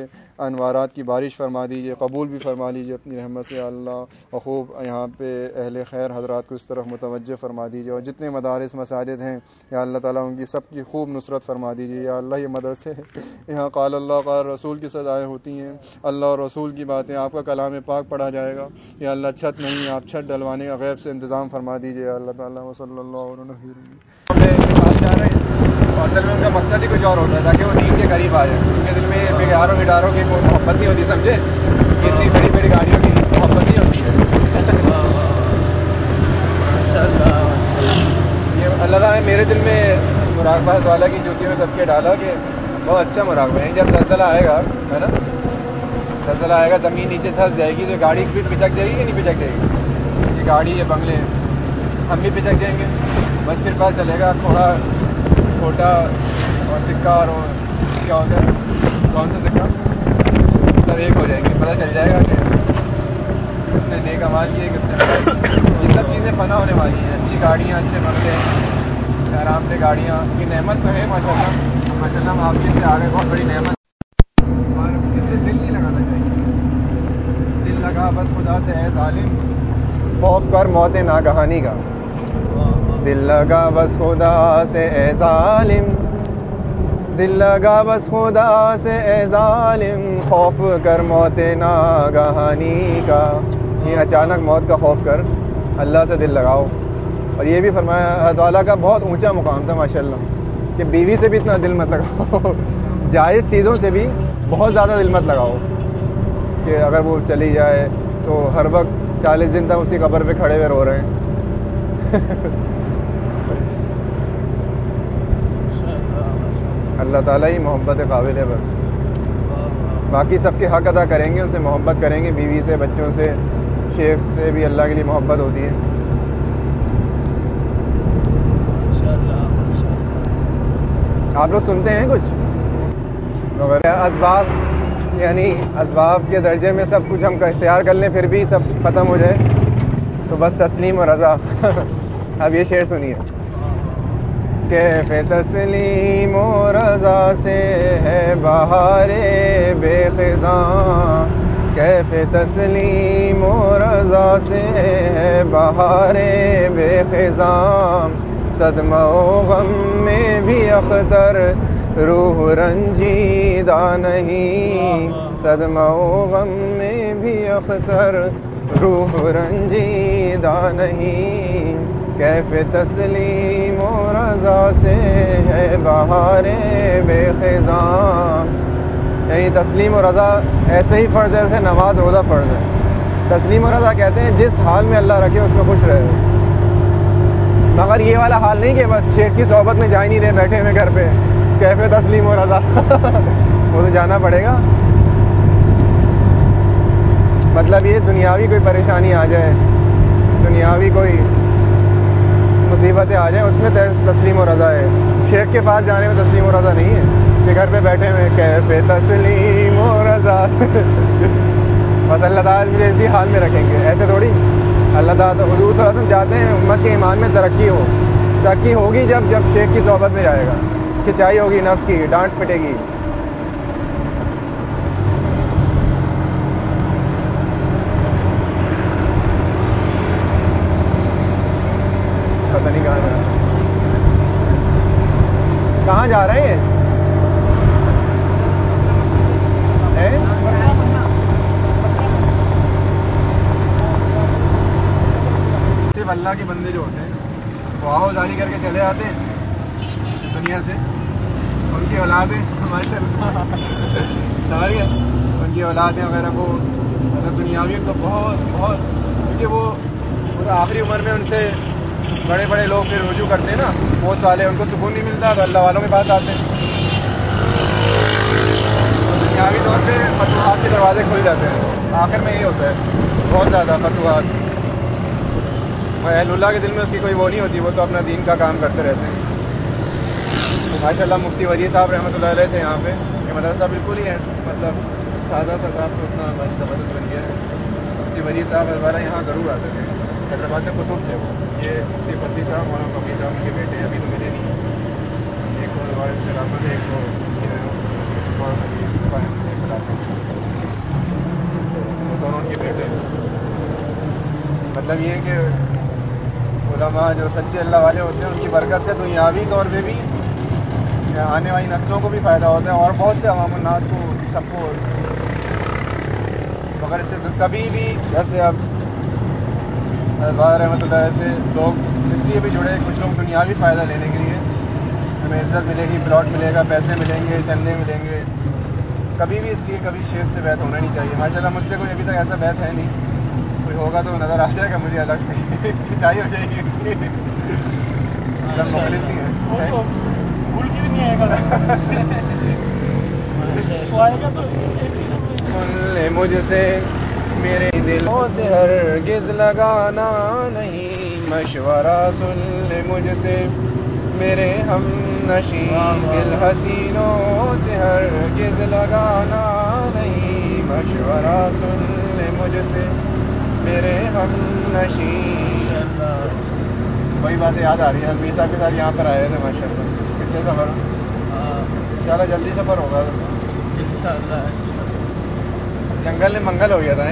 انوارات کی بارش فرما دیجیے قبول بھی فرما لیجیے اپنی رحمت سے، یا اللہ، اور خوب یہاں پہ اہل خیر حضرات کو اس طرف متوجہ فرما دیجیے اور جتنے مدارس، مساجد ہیں، یا اللہ تعالیٰ ان کی سب کی خوب نصرت فرما دیجیے یا اللہ یہ مدرسے یہاں قال اللہ، قال رسول کی سزائیں ہوتی ہیں، اللہ اور رسول کی باتیں، آپ کا کلام پاک پڑھا جائے گا، یا اللہ چھت نہیں، آپ چھت ڈلوانے کا غیب سے انتظام فرما دیجیے اللہ تعالیٰ صلی اللہ علیہ وسلم اصل میں ان کا مقصد ہی کچھ اور ہوتا ہے، تاکہ وہ دین کے قریب آ جائے ان کے دل میں بگاروں وڈاروں کی کوئی محبت نہیں ہوتی، سمجھے؟ اتنی بڑی بڑی گاڑیوں کی محبت نہیں ہوتی ہے۔ یہ اللہ تعالیٰ نے میرے دل میں مراقبہ والا کی جوتی میں کر کے ڈالا کہ بہت اچھا مراقبہ ہے۔ جب زلزلہ آئے گا، ہے نا؟ زلزلہ آئے گا، زمین نیچے دھس جائے گی تو گاڑی بھی پچک جائے گی کہ نہیں پچک جائے گی؟ یہ گاڑی، یہ بنگلے ہم بھی پچک جائیں گے۔ بس پھر پتہ چلے گا تھوڑا چھوٹا اور سکہ اور کیا ہوتا ہے، کون سا سکہ سب ایک ہو جائیں گے۔ پتہ چل جائے گا کہ کس نے نیک امال کیے، کس نے یہ سب چیزیں فنا ہونے والی ہیں۔ اچھی گاڑیاں، اچھے بنگلے آرام سے گاڑیاں۔ یہ نعمت تو ہے ماشاء اللہ ماشاء اللہ ہم آپ سے آ گئے بہت بڑی نعمت اور اس سے دل نہیں لگانا چاہیے۔ دل لگا، بس خدا سے ہے ظالم، خوف کر موت ناگہانی کا۔ دل لگا بس خدا سے اے ظالم۔ دل لگا بس خدا سے اے ظالم۔ خوف کر موت ناگہانی کا۔ یہ اچانک موت کا خوف کر اللہ سے دل لگاؤ۔ اور یہ بھی فرمایا حضالہ کا بہت اونچا مقام تھا ماشاء اللہ کہ بیوی سے بھی اتنا دل مت لگاؤ۔ جائز چیزوں سے بھی بہت زیادہ دل مت لگاؤ۔ کہ اگر وہ چلی جائے تو ہر وقت چالیس دن تک اسی قبر پہ کھڑے ہوئے رو رہے ہیں۔ اللہ تعالیٰ ہی محبت قابل ہے بس۔ باقی سب کے حق ادا کریں گے، ان سے محبت کریں گے، بیوی سے، بچوں سے، شیخ سے بھی اللہ کے لیے محبت ہوتی ہے۔ آپ لوگ سنتے ہیں کچھ؟ وغیرہ اسباب یعنی اسباب کے درجے میں سب کچھ ہم کا اختیار کر لیں، پھر بھی سب ختم ہو جائے۔ تو بس تسلیم اور رضا۔ اب یہ شعر سنیے کیف تسلیم و رضا سے ہے بہار بے خزاں۔ کیف تسلیم و رضا سے ہے بہار بے خزاں۔ صدمہ و غم میں بھی اختر روح رنجیدہ نہیں۔ صدمہ و غم میں بھی اختر روح رنجیدہ نہیں۔ کیف تسلیم و رضا سے ہے بہار بے خزاں؟ یعنی تسلیم و رضا ایسے ہی فرض ہے جیسے نماز روزہ فرض ہے۔ تسلیم و رضا کہتے ہیں جس حال میں اللہ رکھے اس میں خوش رہے۔ مگر یہ والا حال نہیں کہ بس شیخ کی صحبت میں جا ہی نہیں رہے بیٹھے ہوئے گھر پہ۔ کیفے تسلیم و رضا؟ وہ تو جانا پڑے گا۔ مطلب یہ دنیاوی کوئی پریشانی آ جائے۔ دنیاوی کوئی مصیبتیں آ جائیں، اس میں تسلیم و رضا ہے۔ شیخ کے پاس جانے میں تسلیم و رضا نہیں ہے۔ کہ گھر پہ بیٹھے ہوئے کیفے تسلیم و رضا؟ بس اللہ تعالیٰ مجھے اسی حال میں رکھیں گے۔ ایسے تھوڑی۔ اللہ تعالیٰ تو حضور صلی اللہ علیہ وسلم چاہتے ہیں، امت کے ایمان میں ترقی ہو۔ ترقی ہوگی جب جب شیخ کی صحبت میں جائے گا۔ کھنچائی ہوگی، نفس کی، ڈانٹ پٹے گی پتہ نہیں کہاں جا کہاں جا رہے ہیں صرف اللہ کے بندے جو ہوتے ہیں وہ آہو جاری کر کے چلے آتے ہیں دنیا سے ان کی اولادیں ماشاء اللہ سمجھ گئے ان کی اولادیں وغیرہ کو مطلب تو بہت بہت کیونکہ وہ آخری عمر میں ان سے بڑے بڑے لوگ پھر رجوع کرتے ہیں نا، پوسٹ والے، ان کو سکون نہیں ملتا تو اللہ والوں کے پاس آتے ہیں۔ دنیاوی طور پہ فتوحات کے دروازے کھل جاتے ہیں۔ آخر میں یہی ہوتا ہے، بہت زیادہ فتوحات۔ اہل اللہ کے دل میں اس کی کوئی وہ نہیں ہوتی، وہ تو اپنا دین کا کام کرتے رہتے ہیں۔ ماشاء اللہ مفتی وزیر صاحب رحمۃ اللہ علیہ تھے یہاں پہ یہ مدرسہ بالکل ہی ہے مطلب سادہ سا آپ کو اتنا زبردست بن گیا ہے۔ جی مفتی وزیر صاحب دوبارہ یہاں ضرور آتے تھے۔ حیدرآباد میں کتب تھے وہ۔ یہ مفتی فصیح صاحب مولانا کبھی صاحب ان کے بیٹے ابھی تو ملے نہیں۔ ایک کو خلافت ہے، ایک کو دونوں ان کے بیٹے مطلب یہ ہے کہ علماء جو سچے اللہ والے ہوتے ہیں، ان کی برکت سے دنیاوی طور پہ بھی آنے والی نسلوں کو بھی فائدہ ہوتا ہے۔ اور بہت سے عوام الناس کو سب کو مگر اس سے کبھی بھی جیسے اب رحمۃ اللہ سے لوگ اس لیے بھی جڑے کچھ لوگ دنیاوی فائدہ لینے کے لیے ہمیں عزت ملے گی پلاٹ ملے گا پیسے ملیں گے چندے ملیں گے۔ کبھی بھی اس لیے کبھی شیخ سے بیت ہونا نہیں چاہیے۔ ماشاء اللہ مجھ سے کوئی ابھی تک ایسا بیت ہے نہیں۔ کوئی ہوگا تو نظر آ جائے گا مجھے الگ سے۔ کھنچائی ہو جائے گی اس کی سب مخلص ہی ہیں۔ سن لے مجھ سے۔ میرے دلوں سے ہرگز لگانا نہیں۔ مشورہ سن لے مجھ سے۔ میرے ہم نشی دل حسینوں سے ہرگز لگانا نہیں۔ مشورہ سن لے مجھ سے۔ میرے ہم نشی وہی باتیں یاد آ رہی ہیں میر صاحب کے ساتھ یہاں پر آئے تھے ماشاء اللہ پچھلے سفر۔ ان شاء اللہ جلدی سفر ہوگا۔ جنگل میں منگل ہو گیا تھا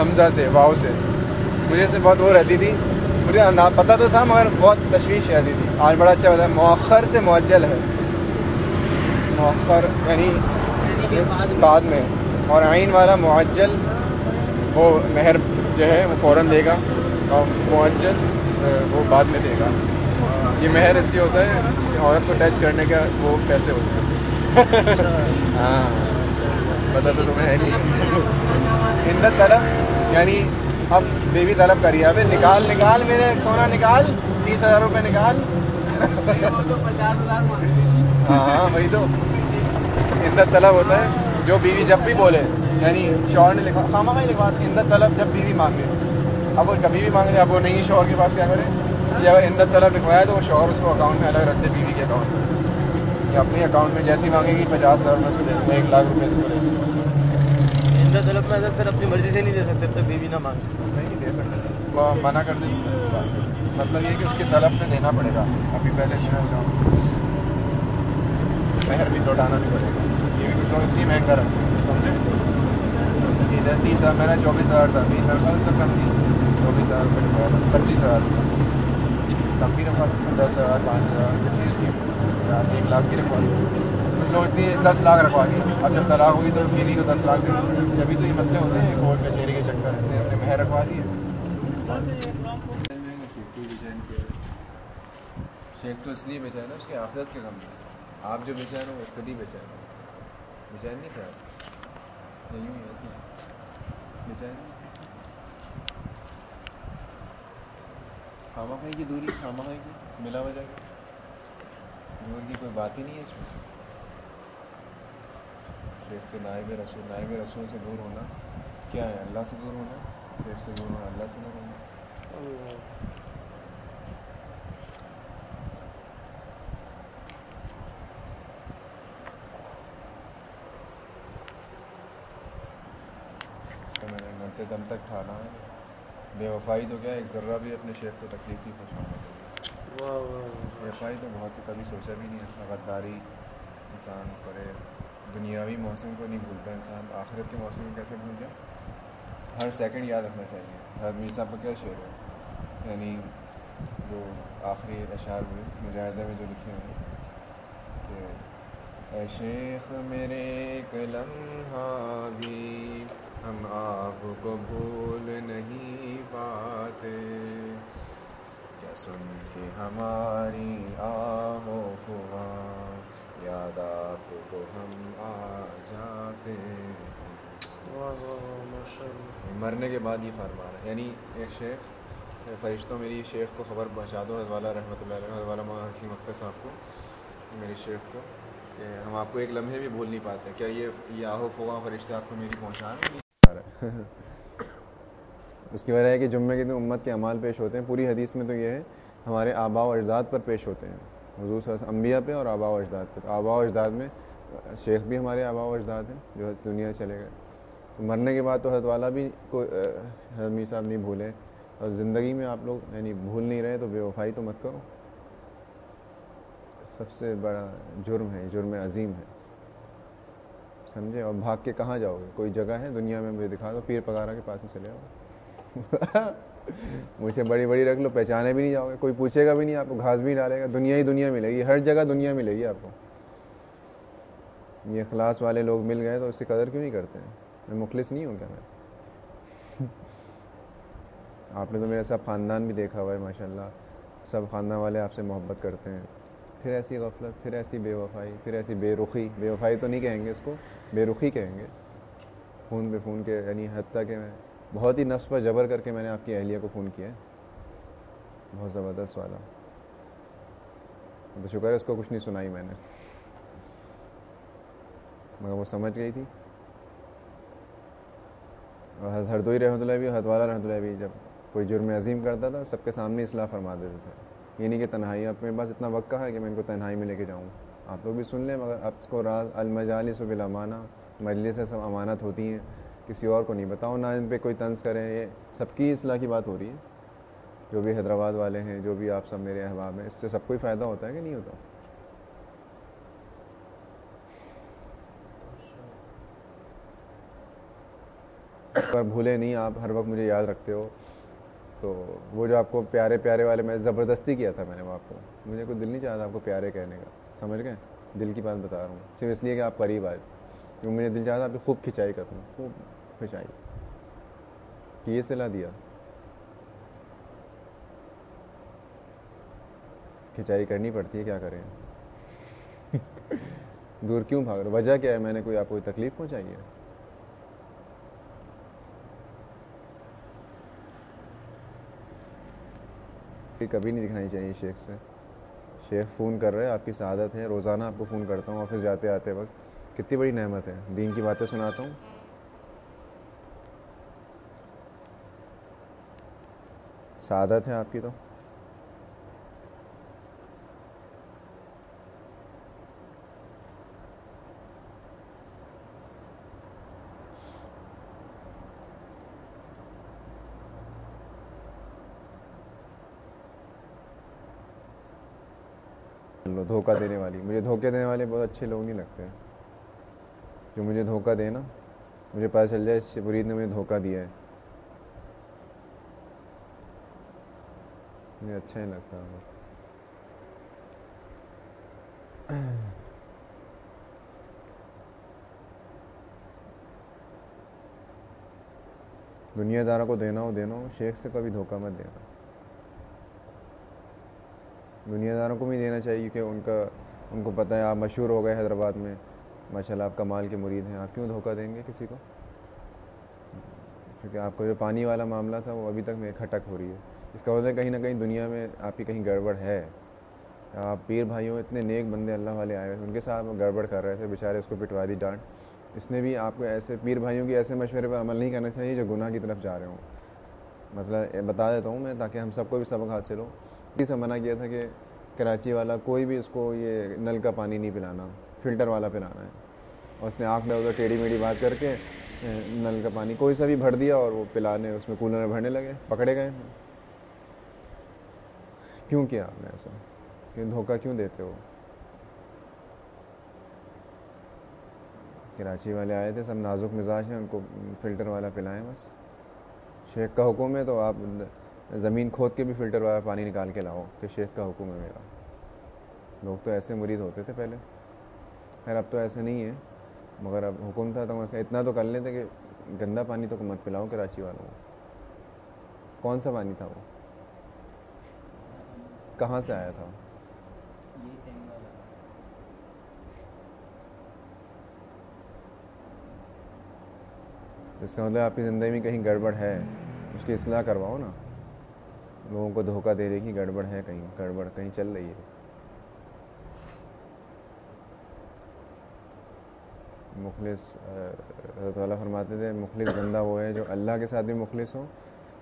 حمزہ سے واؤ سے۔ مجھے سے بہت وہ رہتی تھی۔ مجھے پتا تو تھا مگر بہت تشویش رہتی تھی۔ آج بڑا اچھا ہوتا ہے مؤخر سے معجل ہے۔ مؤخر یعنی بعد میں۔ اور آئین والا معجل وہ مہر جو ہے وہ فوراً دے گا۔ اور معجل وہ بعد میں دے گا۔ یہ مہر اس کی ہوتا ہے کہ عورت کو ٹچ کرنے کا وہ پیسے ہوتے ہیں۔ ہاں۔ پتا تو تمہیں ہے نہیں۔ ہندت طلب یعنی اب بیوی طلب کریے ابھی نکال نکال میرے سونا نکال۔ تیس ہزار روپے نکال۔ ہاں ہاں وہی تو۔ ہندت طلب ہوتا ہے۔ جو بیوی جب بھی بولے یعنی شوہر نے لکھا خامہ ہی لکھوا ہندت طلب جب بیوی مانگے۔ اب وہ کبھی بھی مانگ رہے اب وہ نہیں شوہر کے پاس کیا کرے؟ اس لیے اگر ہندت طلب لکھوایا تو وہ شوہر اس کو اکاؤنٹ میں الگ رکھتے بیوی کے اکاؤنٹ میں۔ یا اپنے اکاؤنٹ میں جیسی مانگے گی پچاس ہزار میں اس کو دے دوں گا ایک لاکھ روپے تو ہندت طلب میں اگر اپنی مرضی سے نہیں دے سکتے تب بیوی نہ مانگے۔ نہیں دے سکتے۔ وہ منع کر دیں مطلب یہ کہ اس کی طلب پہ دینا پڑے گا۔ ابھی پہلے جو ہے مہر بھی لوٹانا نہیں پڑے گا۔ یہ بھی کچھ لوگ اس لیے مہنگا رکھتے ہیں سمجھے؟ اس کی ادھر تیس ہزار میرا چوبیس ہزار تھا۔ بیس ہزار کا کم تھی۔ چوبیس ہزار روپئے پچیس ہزار۔ کم بھی رکھوا سکتے ہیں دس ہزار، پانچ ہزار، جتنی اس کی دس ہزار ایک لاکھ بھی رکھوا سکتے کچھ لوگ اتنی دس لاکھ رکھوا دی اب جب طلاق ہوئی تو بیوی کو دس لاکھ دے جبھی تو یہ مسئلے ہوتے ہیں کورٹ کچہری کے چکر رہتے ہیں مہر رکھوا دیے۔ شیخ تو اس لیے بیچا ہے، اس کی آخرت کے غم میں۔ آپ جو بیچا ہے نا وہ خود ہی بیچا ہے۔ بیچین نہیں تھے آپ یوں ہی ایسے بیچین خامہ خائی کی دوری خامہ خائی کی ملا وجہ کی۔ دور کی کوئی بات ہی نہیں ہے اس میں۔ شیخ سے نائب رسول نائب رسول سے دور ہونا۔ کیا ہے؟ اللہ سے دور ہونا؟ شیخ سے دور ہونا، اللہ سے دور ہونا۔ میں نے دم تک ٹھانا ہے۔ بے وفائی تو کیا ایک ذرہ بھی اپنے شیخ کو تکلیف نہیں پہنچانا چاہیے بے وفائی تو بہت کبھی سوچا بھی نہیں ایسا غداری انسان کرے۔ دنیاوی موسم کو نہیں بھولتا انسان آخرت کے موسم کو کیسے بھول جائے؟ ہر سیکنڈ یاد رکھنا چاہیے۔ ہر میر صاحب کا کیا شعر ہے۔ یعنی جو آخری اشعار ہوئے مجاہدہ میں جو لکھے ہوئے کہ اے شیخ میرے ایک لمحہ بھی ہم آپ کو بھول نہیں پاتے۔ کیا سن کے ہماری آہو فغاں یاد آپ کو ہم آ جاتے مرنے کے بعد یہ فرمان ہے یعنی ایک شیخ فرشتوں میری شیخ کو خبر پہنچا دو حض والا رحمۃ اللہ علیہ حض والا حکیم اختر صاحب کو میرے شیخ کو کہ ہم آپ کو ایک لمحے بھی بھول نہیں پاتے۔ کیا یہ یہ آہو فغاں فرشتے آپ کو میری پہنچا رہے ہیں؟ اس کی وجہ ہے کہ جمعے کے دن امت کے اعمال پیش ہوتے ہیں۔ پوری حدیث میں تو یہ ہے، ہمارے آبا و اجداد پر پیش ہوتے ہیں۔ حضور صلی اللہ انبیاء پہ اور آبا و اجداد پہ۔ آبا و اجداد میں شیخ بھی ہمارے آبا و اجداد ہیں جو دنیا چلے گئے۔ مرنے کے بعد تو حضرت والا بھی کوئی حضمی صاحب نہیں بھولے۔ اور زندگی میں آپ لوگ یعنی بھول نہیں رہے تو بے وفائی تو مت کرو۔ سب سے بڑا جرم ہے، جرم عظیم ہے۔ سمجھے اور بھاگ کے کہاں جاؤ گے؟ کوئی جگہ ہے دنیا میں مجھے دکھا دو، پیر پگارا کے پاس ہی چلے آؤ۔ مجھے بڑی بڑی رکھ لو، پہچانے بھی نہیں جاؤ گے، کوئی پوچھے گا بھی نہیں، آپ کو گھاس بھی ڈالے گا، دنیا ہی دنیا ملے گی، ہر جگہ دنیا ملے گی آپ کو۔ یہ اخلاص والے لوگ مل گئے تو اس کی قدر کیوں نہیں کرتے ہیں؟ میں مخلص نہیں ہوں کیا میں؟ آپ نے تو میرے سب خاندان بھی دیکھا ہوا ہے ماشاء اللہ سب خاندان والے آپ سے محبت کرتے ہیں۔ پھر ایسی غفلت، پھر ایسی بے وفائی، پھر ایسی بے رخی، بے وفائی تو نہیں کہیں گے اس کو؟ بے رخی کہیں گے۔ فون پہ فون کے یعنی حتیٰ کہ میں بہت ہی نفس پر جبر کر کے میں نے آپ کی اہلیہ کو فون کیا ہے۔ بہت زبردست والا تو شکر ہے اس کو کچھ نہیں سنائی میں نے۔ مگر وہ سمجھ گئی تھی۔ اور ہردوئی رحمۃ اللہ بھی حد والا رحمۃ اللہ بھی جب کوئی جرم عظیم کرتا تھا، سب کے سامنے اصلاح فرما دیتے تھے۔ یہ نہیں کہ تنہائی آپ میرے پاس اتنا وقت کہا ہے کہ میں ان کو تنہائی میں لے کے جاؤں؟ آپ لوگ بھی سن لیں، مگر اب اس کو راز المجالس و بلامانہ مجلس سے سب امانت ہوتی ہیں، کسی اور کو نہیں۔ بتاؤ، نہ ان پہ کوئی طنز کریں، یہ سب کی اصلاح کی بات ہو رہی ہے۔ جو بھی حیدرآباد والے ہیں، جو بھی آپ سب میرے احباب ہیں، اس سے سب کو فائدہ ہوتا ہے کہ نہیں ہوتا؟ پر بھولے نہیں، آپ ہر وقت مجھے یاد رکھتے ہو، تو وہ جو آپ کو پیارے پیارے والے، میں زبردستی کیا تھا میں نے وہ آپ کو۔ مجھے کوئی دل نہیں چاہتا آپ کو پیارے کہنے کا۔ سمجھ گئے؟ دل کی بات بتا رہا ہوں۔ صرف اس لیے کہ آپ قریب آئے۔ کیونکہ مجھے دل چاہتا آپ کی خوب کھنچائی کروں۔ خوب کھنچائی۔ یہ صلاح دیا۔ کھنچائی کرنی پڑتی ہے، کیا کریں؟ دور کیوں بھاگ رہے وجہ کیا ہے؟ میں نے کوئی آپ کو تکلیف پہنچائی ہے؟ کبھی نہیں دکھانی چاہیے شیخ سے۔ شیخ فون کر رہے آپ کی سعادت ہے۔ روزانہ آپ کو فون کرتا ہوں، آفس جاتے آتے وقت۔ کتنی بڑی نعمت ہے۔ دین کی باتیں سناتا ہوں۔ سعادت ہے آپ کی تو لو دھوکہ دینے والی۔ مجھے دھوکے دینے والے بہت اچھے لوگ نہیں لگتے۔ جو مجھے دھوکہ دے نا، مجھے پتہ چل جائے، اس مرید نے مجھے دھوکہ دیا ہے۔ مجھے اچھا نہیں لگتا۔ دنیا داروں کو دینا ہو دینا ہو، شیخ سے کبھی دھوکہ مت دینا۔ دنیا داروں کو بھی دینا چاہیے کہ ان کا، ان کو پتہ ہے، آپ مشہور ہو گئے حیدرآباد میں۔ ماشاء اللہ آپ کمال کے مرید ہیں۔ آپ کیوں دھوکہ دیں گے کسی کو؟ کیونکہ آپ کو جو پانی والا معاملہ تھا، وہ ابھی تک میں کھٹک ہو رہی ہے۔ اس کا وجہ کہیں نہ کہیں دنیا میں آپ کی کہیں گڑبڑ ہے۔ آپ پیر بھائیوں، اتنے نیک بندے اللہ والے آئے ہوئے ان کے ساتھ گڑبڑ کر رہے تھے، بیچارے اس کو پٹوا دی ڈانٹ۔ اس نے بھی آپ کو ایسے، پیر بھائیوں کی ایسے مشورے پر عمل نہیں کرنا چاہیے جو گناہ کی طرف جا رہے ہوں۔ مسئلہ بتا دیتا ہوں میں، تاکہ ہم سب کو بھی سبق حاصل ہو۔ سے منع کیا تھا کہ کراچی والا کوئی بھی اس کو یہ نل کا پانی نہیں پلانا، فلٹر والا پلانا ہے۔ اور اس نے آنکھ میں ادھر ٹیڑھی میڑھی بات کر کے نل کا پانی کوئی سا بھی بھر دیا اور وہ پلانے، اس میں کولر میں بھرنے لگے، پکڑے گئے۔ کیوں کیا آپ نے ایسا؟ کیوں دھوکہ کیوں دیتے ہو؟ کراچی والے آئے تھے، سب نازک مزاج ہیں، ان کو فلٹر والا پلائیں بس۔ شیخ کا حکم ہے تو آپ زمین کھود کے بھی فلٹر والا پانی نکال کے لاؤ کہ شیخ کا حکم ہے میرا۔ لوگ تو ایسے مریض ہوتے تھے پہلے۔ خیر اب تو ایسے نہیں ہے۔ مگر اب حکم تھا تو اس کا اتنا تو کر لیتے کہ گندا پانی تو مت پلاؤ کراچی والوں کو۔ کون سا پانی تھا وہ؟ کہاں سے آیا تھا؟ اس کا مطلب آپ کی زندگی میں کہیں گڑبڑ ہے اس کی اصلاح کرواؤ نا۔ لوگوں کو دھوکہ دے دے گی گڑبڑ ہے کہیں، گڑبڑ کہیں چل رہی ہے۔ مخلص حضرت والا فرماتے تھے، مخلص بندہ وہ ہے جو اللہ کے ساتھ بھی مخلص ہو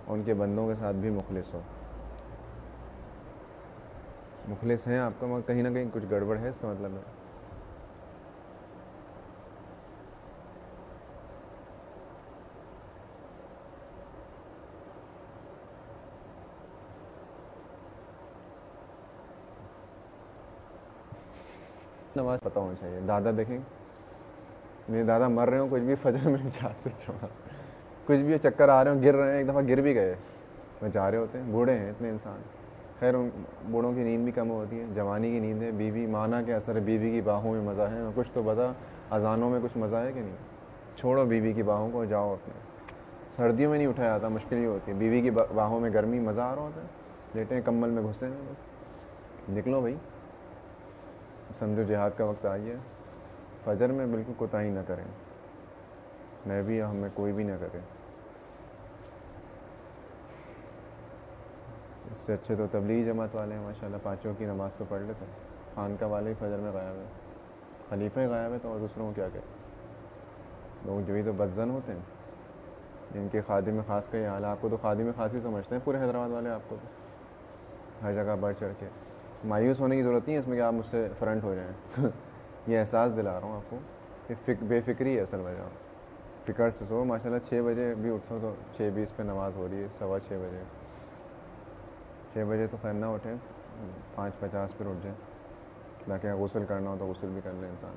ان کے بندوں کے ساتھ بھی مخلص ہو۔ مخلص ہیں آپ کا کہیں نہ کہیں کچھ گڑبڑ ہے، اس کا مطلب ہے۔ نماز پتہ ہونا چاہیے۔ دادا دیکھیں، میرے دادا مر رہے ہوں، کچھ بھی فجر میں جا سکتے کچھ بھی چکر آ رہے ہوں، گر رہے ہیں، ایک دفعہ گر بھی گئے۔ وہ جا رہے ہوتے ہیں، بوڑھے ہیں اتنے انسان۔ خیر، ان بوڑھوں کی نیند بھی کم ہوتی ہے، جوانی کی نیند ہے، بیوی مانا کے اثر بیوی کی باہوں میں مزہ ہے، کچھ تو بتا اذانوں میں کچھ مزہ ہے کہ نہیں؟ چھوڑو بیوی کی باہوں کو، جاؤ اپنے۔ سردیوں میں نہیں اٹھایا جاتا مشکل ہی ہوتی ہے۔ بیوی کی باہوں میں گرمی، مزہ آ رہا ہوتا ہے۔ لیٹے ہیں کمبل میں گھسے ہیں بس۔ نکلو بھائی۔ سمجھو جہاد کا وقت آئیے فجر میں بالکل کوتاہی نہ کریں۔ میں بھی ہمیں کوئی بھی نہ کرے۔ اس سے اچھے تو تبلیغی جماعت والے ہیں ماشاء اللہ پانچوں کی نماز تو پڑھ لیتے ہیں۔ خانقاہ والے ہی فجر میں غائب ہیں۔ خلیفہ غائب ہے تو اور دوسروں کو کیا کہ لوگ جو ہی تو بدزن ہوتے ہیں۔ جن کے خادم میں خاص کا یہ حال ہے، آپ کو تو خادم میں خاص ہی سمجھتے ہیں، پورے حیدرآباد والے آپ کو تو۔ ہر جگہ بڑھ چڑھ کے۔ مایوس ہونے کی ضرورت نہیں ہے، اس میں کہ آپ مجھ سے فرنٹ ہو جائیں۔ یہ احساس دلا رہا ہوں آپ کو۔ کہ فک، بے فکری ہے اصل وجہ فکر سے سو۔ ماشاء اللہ چھ بجے بھی اٹھو تو چھ بیس پہ نماز ہو رہی ہے، سوا چھ بجے۔ چھ بجے تو خیر نہ اٹھیں، پانچ پچاس پھر اٹھ جائیں۔ تاکہ غسل کرنا ہو تو غسل بھی کر لیں انسان۔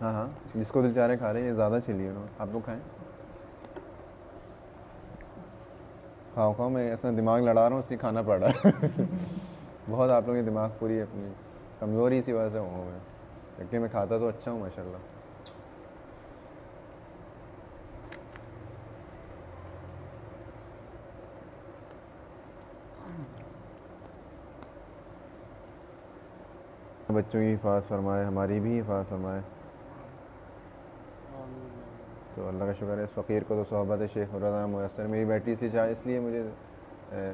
ہاں ہاں۔ جس کو دل چارے کھا رہے ہیں یہ زیادہ چلیے آپ لوگ کھائیں۔ کھاؤ کھاؤ میں ایسا دماغ لڑا رہا ہوں، اس لیے کھانا پڑ رہا ہے۔ بہت آپ لوگوں کی دماغ پوری اپنی کمزوری اسی وجہ سے ہوں میں۔ لیکن میں کھاتا تو اچھا ہوں ماشاء اللہ بچوں کی حفاظ فرمائے، ہماری بھی حفاظ فرمائے۔ تو اللہ کا شکر ہے، اس فقیر کو تو صحبت شیخ رضا میسر میری بیٹری اس لیے چارج اس لیے مجھے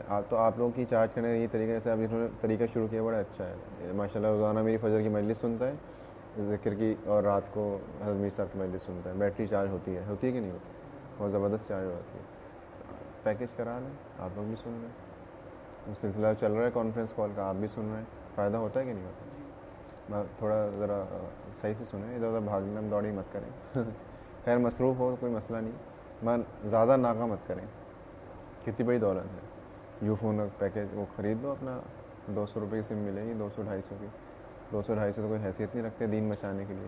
آپ تو آپ لوگوں کی چارج کرنے یہ طریقہ سے ابھی انہوں نے طریقہ شروع کیا، بڑا اچھا ہے۔ ماشاء اللہ روزانہ میری فجر کی مجلس سنتا ہے، ذکر کی، اور رات کو حضمی صاحب کی مجلس سنتا ہے۔ بیٹری چارج ہوتی ہے ہوتی ہے کہ نہیں ہوتی؟ بہت زبردست چارج ہوتی ہے۔ پیکیج کرا لیں، آپ لوگ بھی سن رہے ہیں سلسلہ چل رہا ہے کانفرنس کال کا، آپ بھی سن رہے ہیں۔ فائدہ ہوتا ہے کہ نہیں ہوتا؟ تھوڑا ذرا صحیح سے سنیں، ادھر ادھر بھاگنا دوڑی مت کریں۔ خیر مصروف ہو کوئی مسئلہ نہیں۔ میں زیادہ ناکہ مت کریں۔ کتنی بڑی دولت ہے۔ یو فون کا پیکیج وہ خرید لو اپنا۔ دو سو روپے کی سم ملے گی دو سو ڈھائی سو کی۔ دو سو ڈھائی سو تو کوئی حیثیت نہیں رکھتے دین بچانے کے لیے۔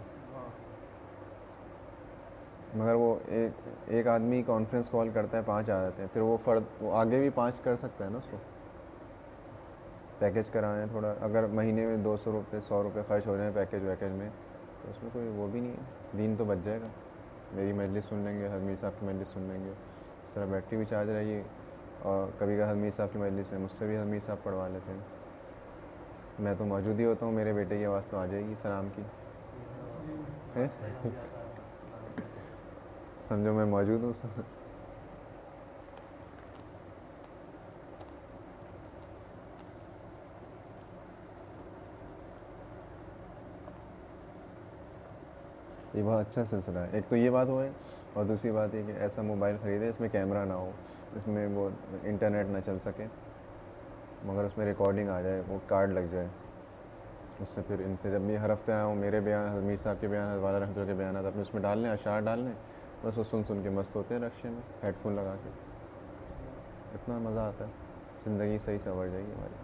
مگر وہ ایک ایک آدمی کانفرنس کال کرتا ہے، پانچ آ جاتے ہیں۔ پھر وہ فرد، وہ آگے بھی پانچ کر سکتا ہے نا اس کو۔ پیکیج کرائیں تھوڑا۔ اگر مہینے میں دو سو روپے سو روپے خرچ ہو جائیں پیکیج ویکیج میں، تو اس میں کوئی وہ بھی نہیں ہے۔ دین تو بچ جائے گا۔ میری مجلس سن لیں گے حرمیر صاحب کی مجلس سن لیں گے۔ اس طرح بیٹری بھی چارج رہے گی اور کبھی کبھار حرمیر صاحب کی مجلس ہے مجھ سے بھی حرمیر صاحب پڑھوا لیتے ہیں۔ میں تو موجود ہی ہوتا ہوں میرے بیٹے کی آواز تو آ جائے گی سلام کی۔ ہیں؟ سمجھو میں موجود ہوں یہ بہت اچھا سلسلہ ہے۔ ایک تو یہ بات ہو ہے اور دوسری بات یہ کہ ایسا موبائل خریدے اس میں کیمرہ نہ ہو، اس میں وہ انٹرنیٹ نہ چل سکے۔ مگر اس میں ریکارڈنگ آ جائے، وہ کارڈ لگ جائے۔ اس سے پھر ان سے جب بھی ہر ہفتے آیا ہوں، میرے بیان حمید صاحب کے بیان والا رحمۃ اللہ کے بیانات، اپنے اس میں ڈال لیں، اشعار ڈال لیں، بس وہ سن سن کے مست ہوتے ہیں رقشے میں، ہیڈ فون لگا کے۔ اتنا مزہ آتا ہے۔ زندگی صحیح سنور جائے گی ہماری۔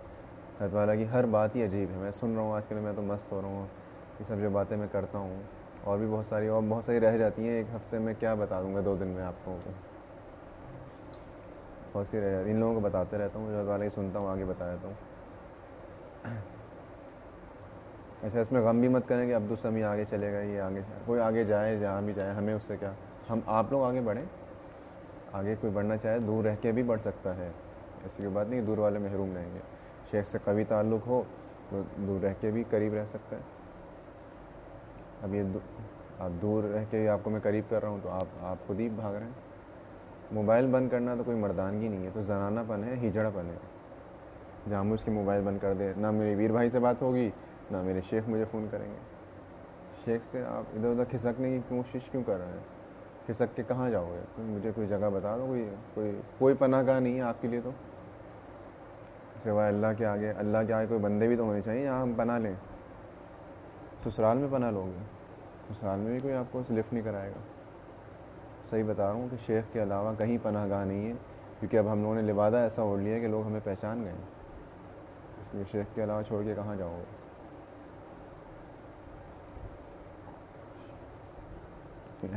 حضرت والا کی ہر بات ہی عجیب ہے۔ میں سن رہا ہوں، آج کل میں تو مست ہو رہا ہوں۔ یہ سب جو باتیں میں کرتا ہوں اور بھی بہت ساری اور بہت ساری رہ جاتی ہیں، ایک ہفتے میں کیا بتا دوں گا، دو دن میں آپ کو۔ بہت سی رہ جاتی ان لوگوں کو بتاتے رہتا ہوں جو والا ہی سنتا ہوں، آگے بتا دیتا ہوں۔ اچھا اس میں غم بھی مت کریں کہ عبد السمی آگے چلے گا یہ آگے، کوئی آگے جائے، جہاں بھی جائے، ہمیں اس سے کیا؟ ہم آپ لوگ آگے بڑھیں۔ آگے کوئی بڑھنا چاہے، دور رہ کے بھی بڑھ سکتا ہے۔ ایسی کوئی بات نہیں دور والے محروم رہیں گے۔ شیخ سے کبھی تعلق ہو تو دور رہ کے بھی قریب رہ سکتا ہے۔ اب یہ آپ دور رہ کے آپ کو میں قریب کر رہا ہوں تو آپ آپ خود ہی بھاگ رہے ہیں۔ موبائل بند کرنا تو کوئی مردانگی نہیں ہے، تو زنانہ پن ہے، ہجڑا پن ہے۔ جہاں مجھ کے موبائل بند کر دے۔ نہ میرے ویر بھائی سے بات ہوگی، نہ میرے شیخ مجھے فون کریں گے۔ شیخ سے آپ ادھر ادھر کھسکنے کی کوشش کیوں کر رہے ہیں؟ کھسک کے کہاں جاؤ گے؟ مجھے کوئی جگہ بتا دو، کوئی کوئی کوئی پناہ گاہ نہیں ہے آپ کے لیے تو؟ سوائے اللہ کے آگے اللہ کے آگے کوئی بندے بھی تو ہونے چاہیے، یہاں ہم پناہ لیں۔ سسرال میں پناہ لوگ گے سسرال میں بھی کوئی آپ کو لفٹ نہیں کرائے گا۔ صحیح بتا رہا ہوں کہ شیخ کے علاوہ کہیں پناہ گاہ نہیں ہے، کیونکہ اب ہم لوگوں نے لبادہ ایسا اوڑھ لیا کہ لوگ ہمیں پہچان گئے اس لیے شیخ کے علاوہ چھوڑ کے کہاں جاؤ گے؟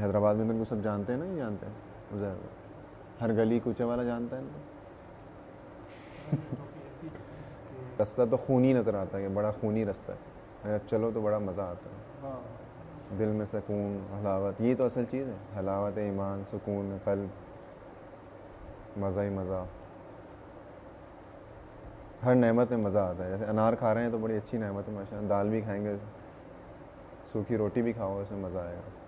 حیدرآباد میں تو ان کو سب جانتے ہیں نا نہیں جانتے ہیں۔ ادھر ہر گلی کوچے والا جانتا ہے ان کو۔ رستہ تو خونی نظر آتا ہے کہ بڑا خونی رستہ ہے۔ اگر چلو تو بڑا مزہ آتا ہے۔ ہاں۔ دل میں سکون حلاوت یہ تو اصل چیز ہے۔ حلاوت ایمان سکون قلب۔ مزہ ہی مزہ۔ ہر نعمت میں مزہ آتا ہے۔ جیسے انار کھا رہے ہیں تو بڑی اچھی نعمت ہے ماشاء دال بھی کھائیں گے سوکھی روٹی بھی کھاؤ اس میں مزہ آئے گا۔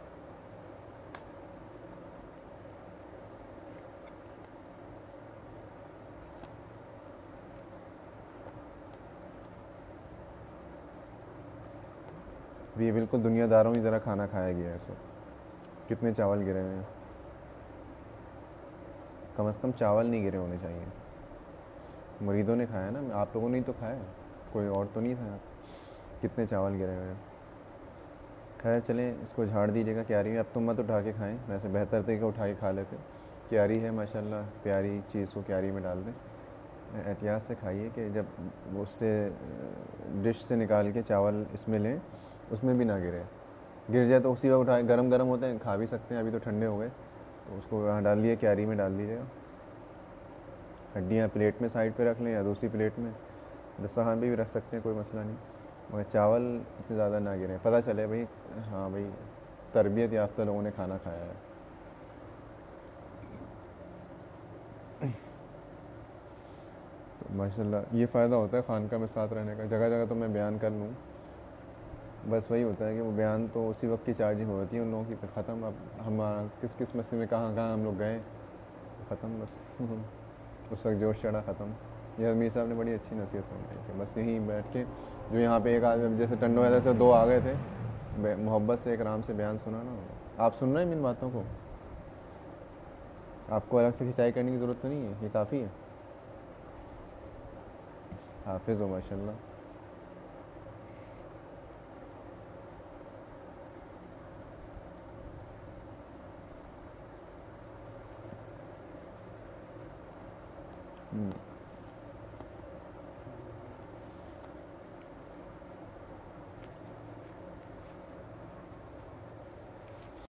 یہ بالکل دنیا داروں کی ذرا کھانا کھایا گیا ہے اس وقت۔ کتنے چاول گرے ہوئے ہیں؟ کم از کم چاول نہیں گرے ہونے چاہیے۔ مریدوں نے کھایا نا، آپ لوگوں نے ہی تو کھایا کوئی اور تو نہیں تھا کتنے چاول گرے ہوئے ہیں۔ خیر چلیں، اس کو جھاڑ دیجیے گا، کیاری میں اب تم مت اٹھا کے کھائیں۔ ویسے بہتر تھے کہ اٹھا کے کھا لیتے۔ کیاری ہے ماشاء اللہ پیاری چیز کو کیاری میں ڈال دیں۔ احتیاط سے کھائیے کہ جب اس سے، ڈش سے نکال کے چاول اس میں لیں۔ اس میں بھی نہ گرے۔ گر جائے تو اسی وقت اٹھائے گرم گرم ہوتے ہیں، کھا بھی سکتے ہیں، ابھی تو ٹھنڈے ہو گئے۔ تو اس کو یہاں ڈال دیے، کیاری میں ڈال دیجیے۔ گا ہڈیاں پلیٹ میں سائڈ پہ رکھ لیں یا دوسری پلیٹ میں۔ دسترخوان پہ بھی رکھ سکتے ہیں، کوئی مسئلہ نہیں۔ مگر چاول اتنے زیادہ نہ گریں پتہ چلے بھائی ہاں بھائی، تربیت یافتہ لوگوں نے کھانا کھایا ہے۔ تو ماشاء اللہ یہ فائدہ ہوتا ہے خانقاہ میں ساتھ رہنے کا۔ جگہ جگہ تو میں بیان کر لوں۔ بس وہی ہوتا ہے کہ وہ بیان تو اسی وقت کی چارجنگ ہوتی ہے، ان لوگوں کی پھر ختم۔ اب ہمارا کس کس مسئلے میں کہاں کہاں ہم لوگ گئے، ختم بس۔ اس وقت جوش چڑھا، ختم۔ یہ امیر صاحب نے بڑی اچھی نصیحت فرمائی کہ بس یہیں بیٹھ کے جو یہاں پہ ایک آدمی جیسے ٹنڈو ویدر سے دو آ گئے تھے۔ محبت سے ایک رام سے بیان سنا نا۔ آپ سن رہے ہیں ان باتوں کو؟ آپ کو الگ سے کھنچائی کرنے کی ضرورت تو نہیں ہے، یہ کافی ہے۔ حافظ ہو ماشاء اللہ ہوں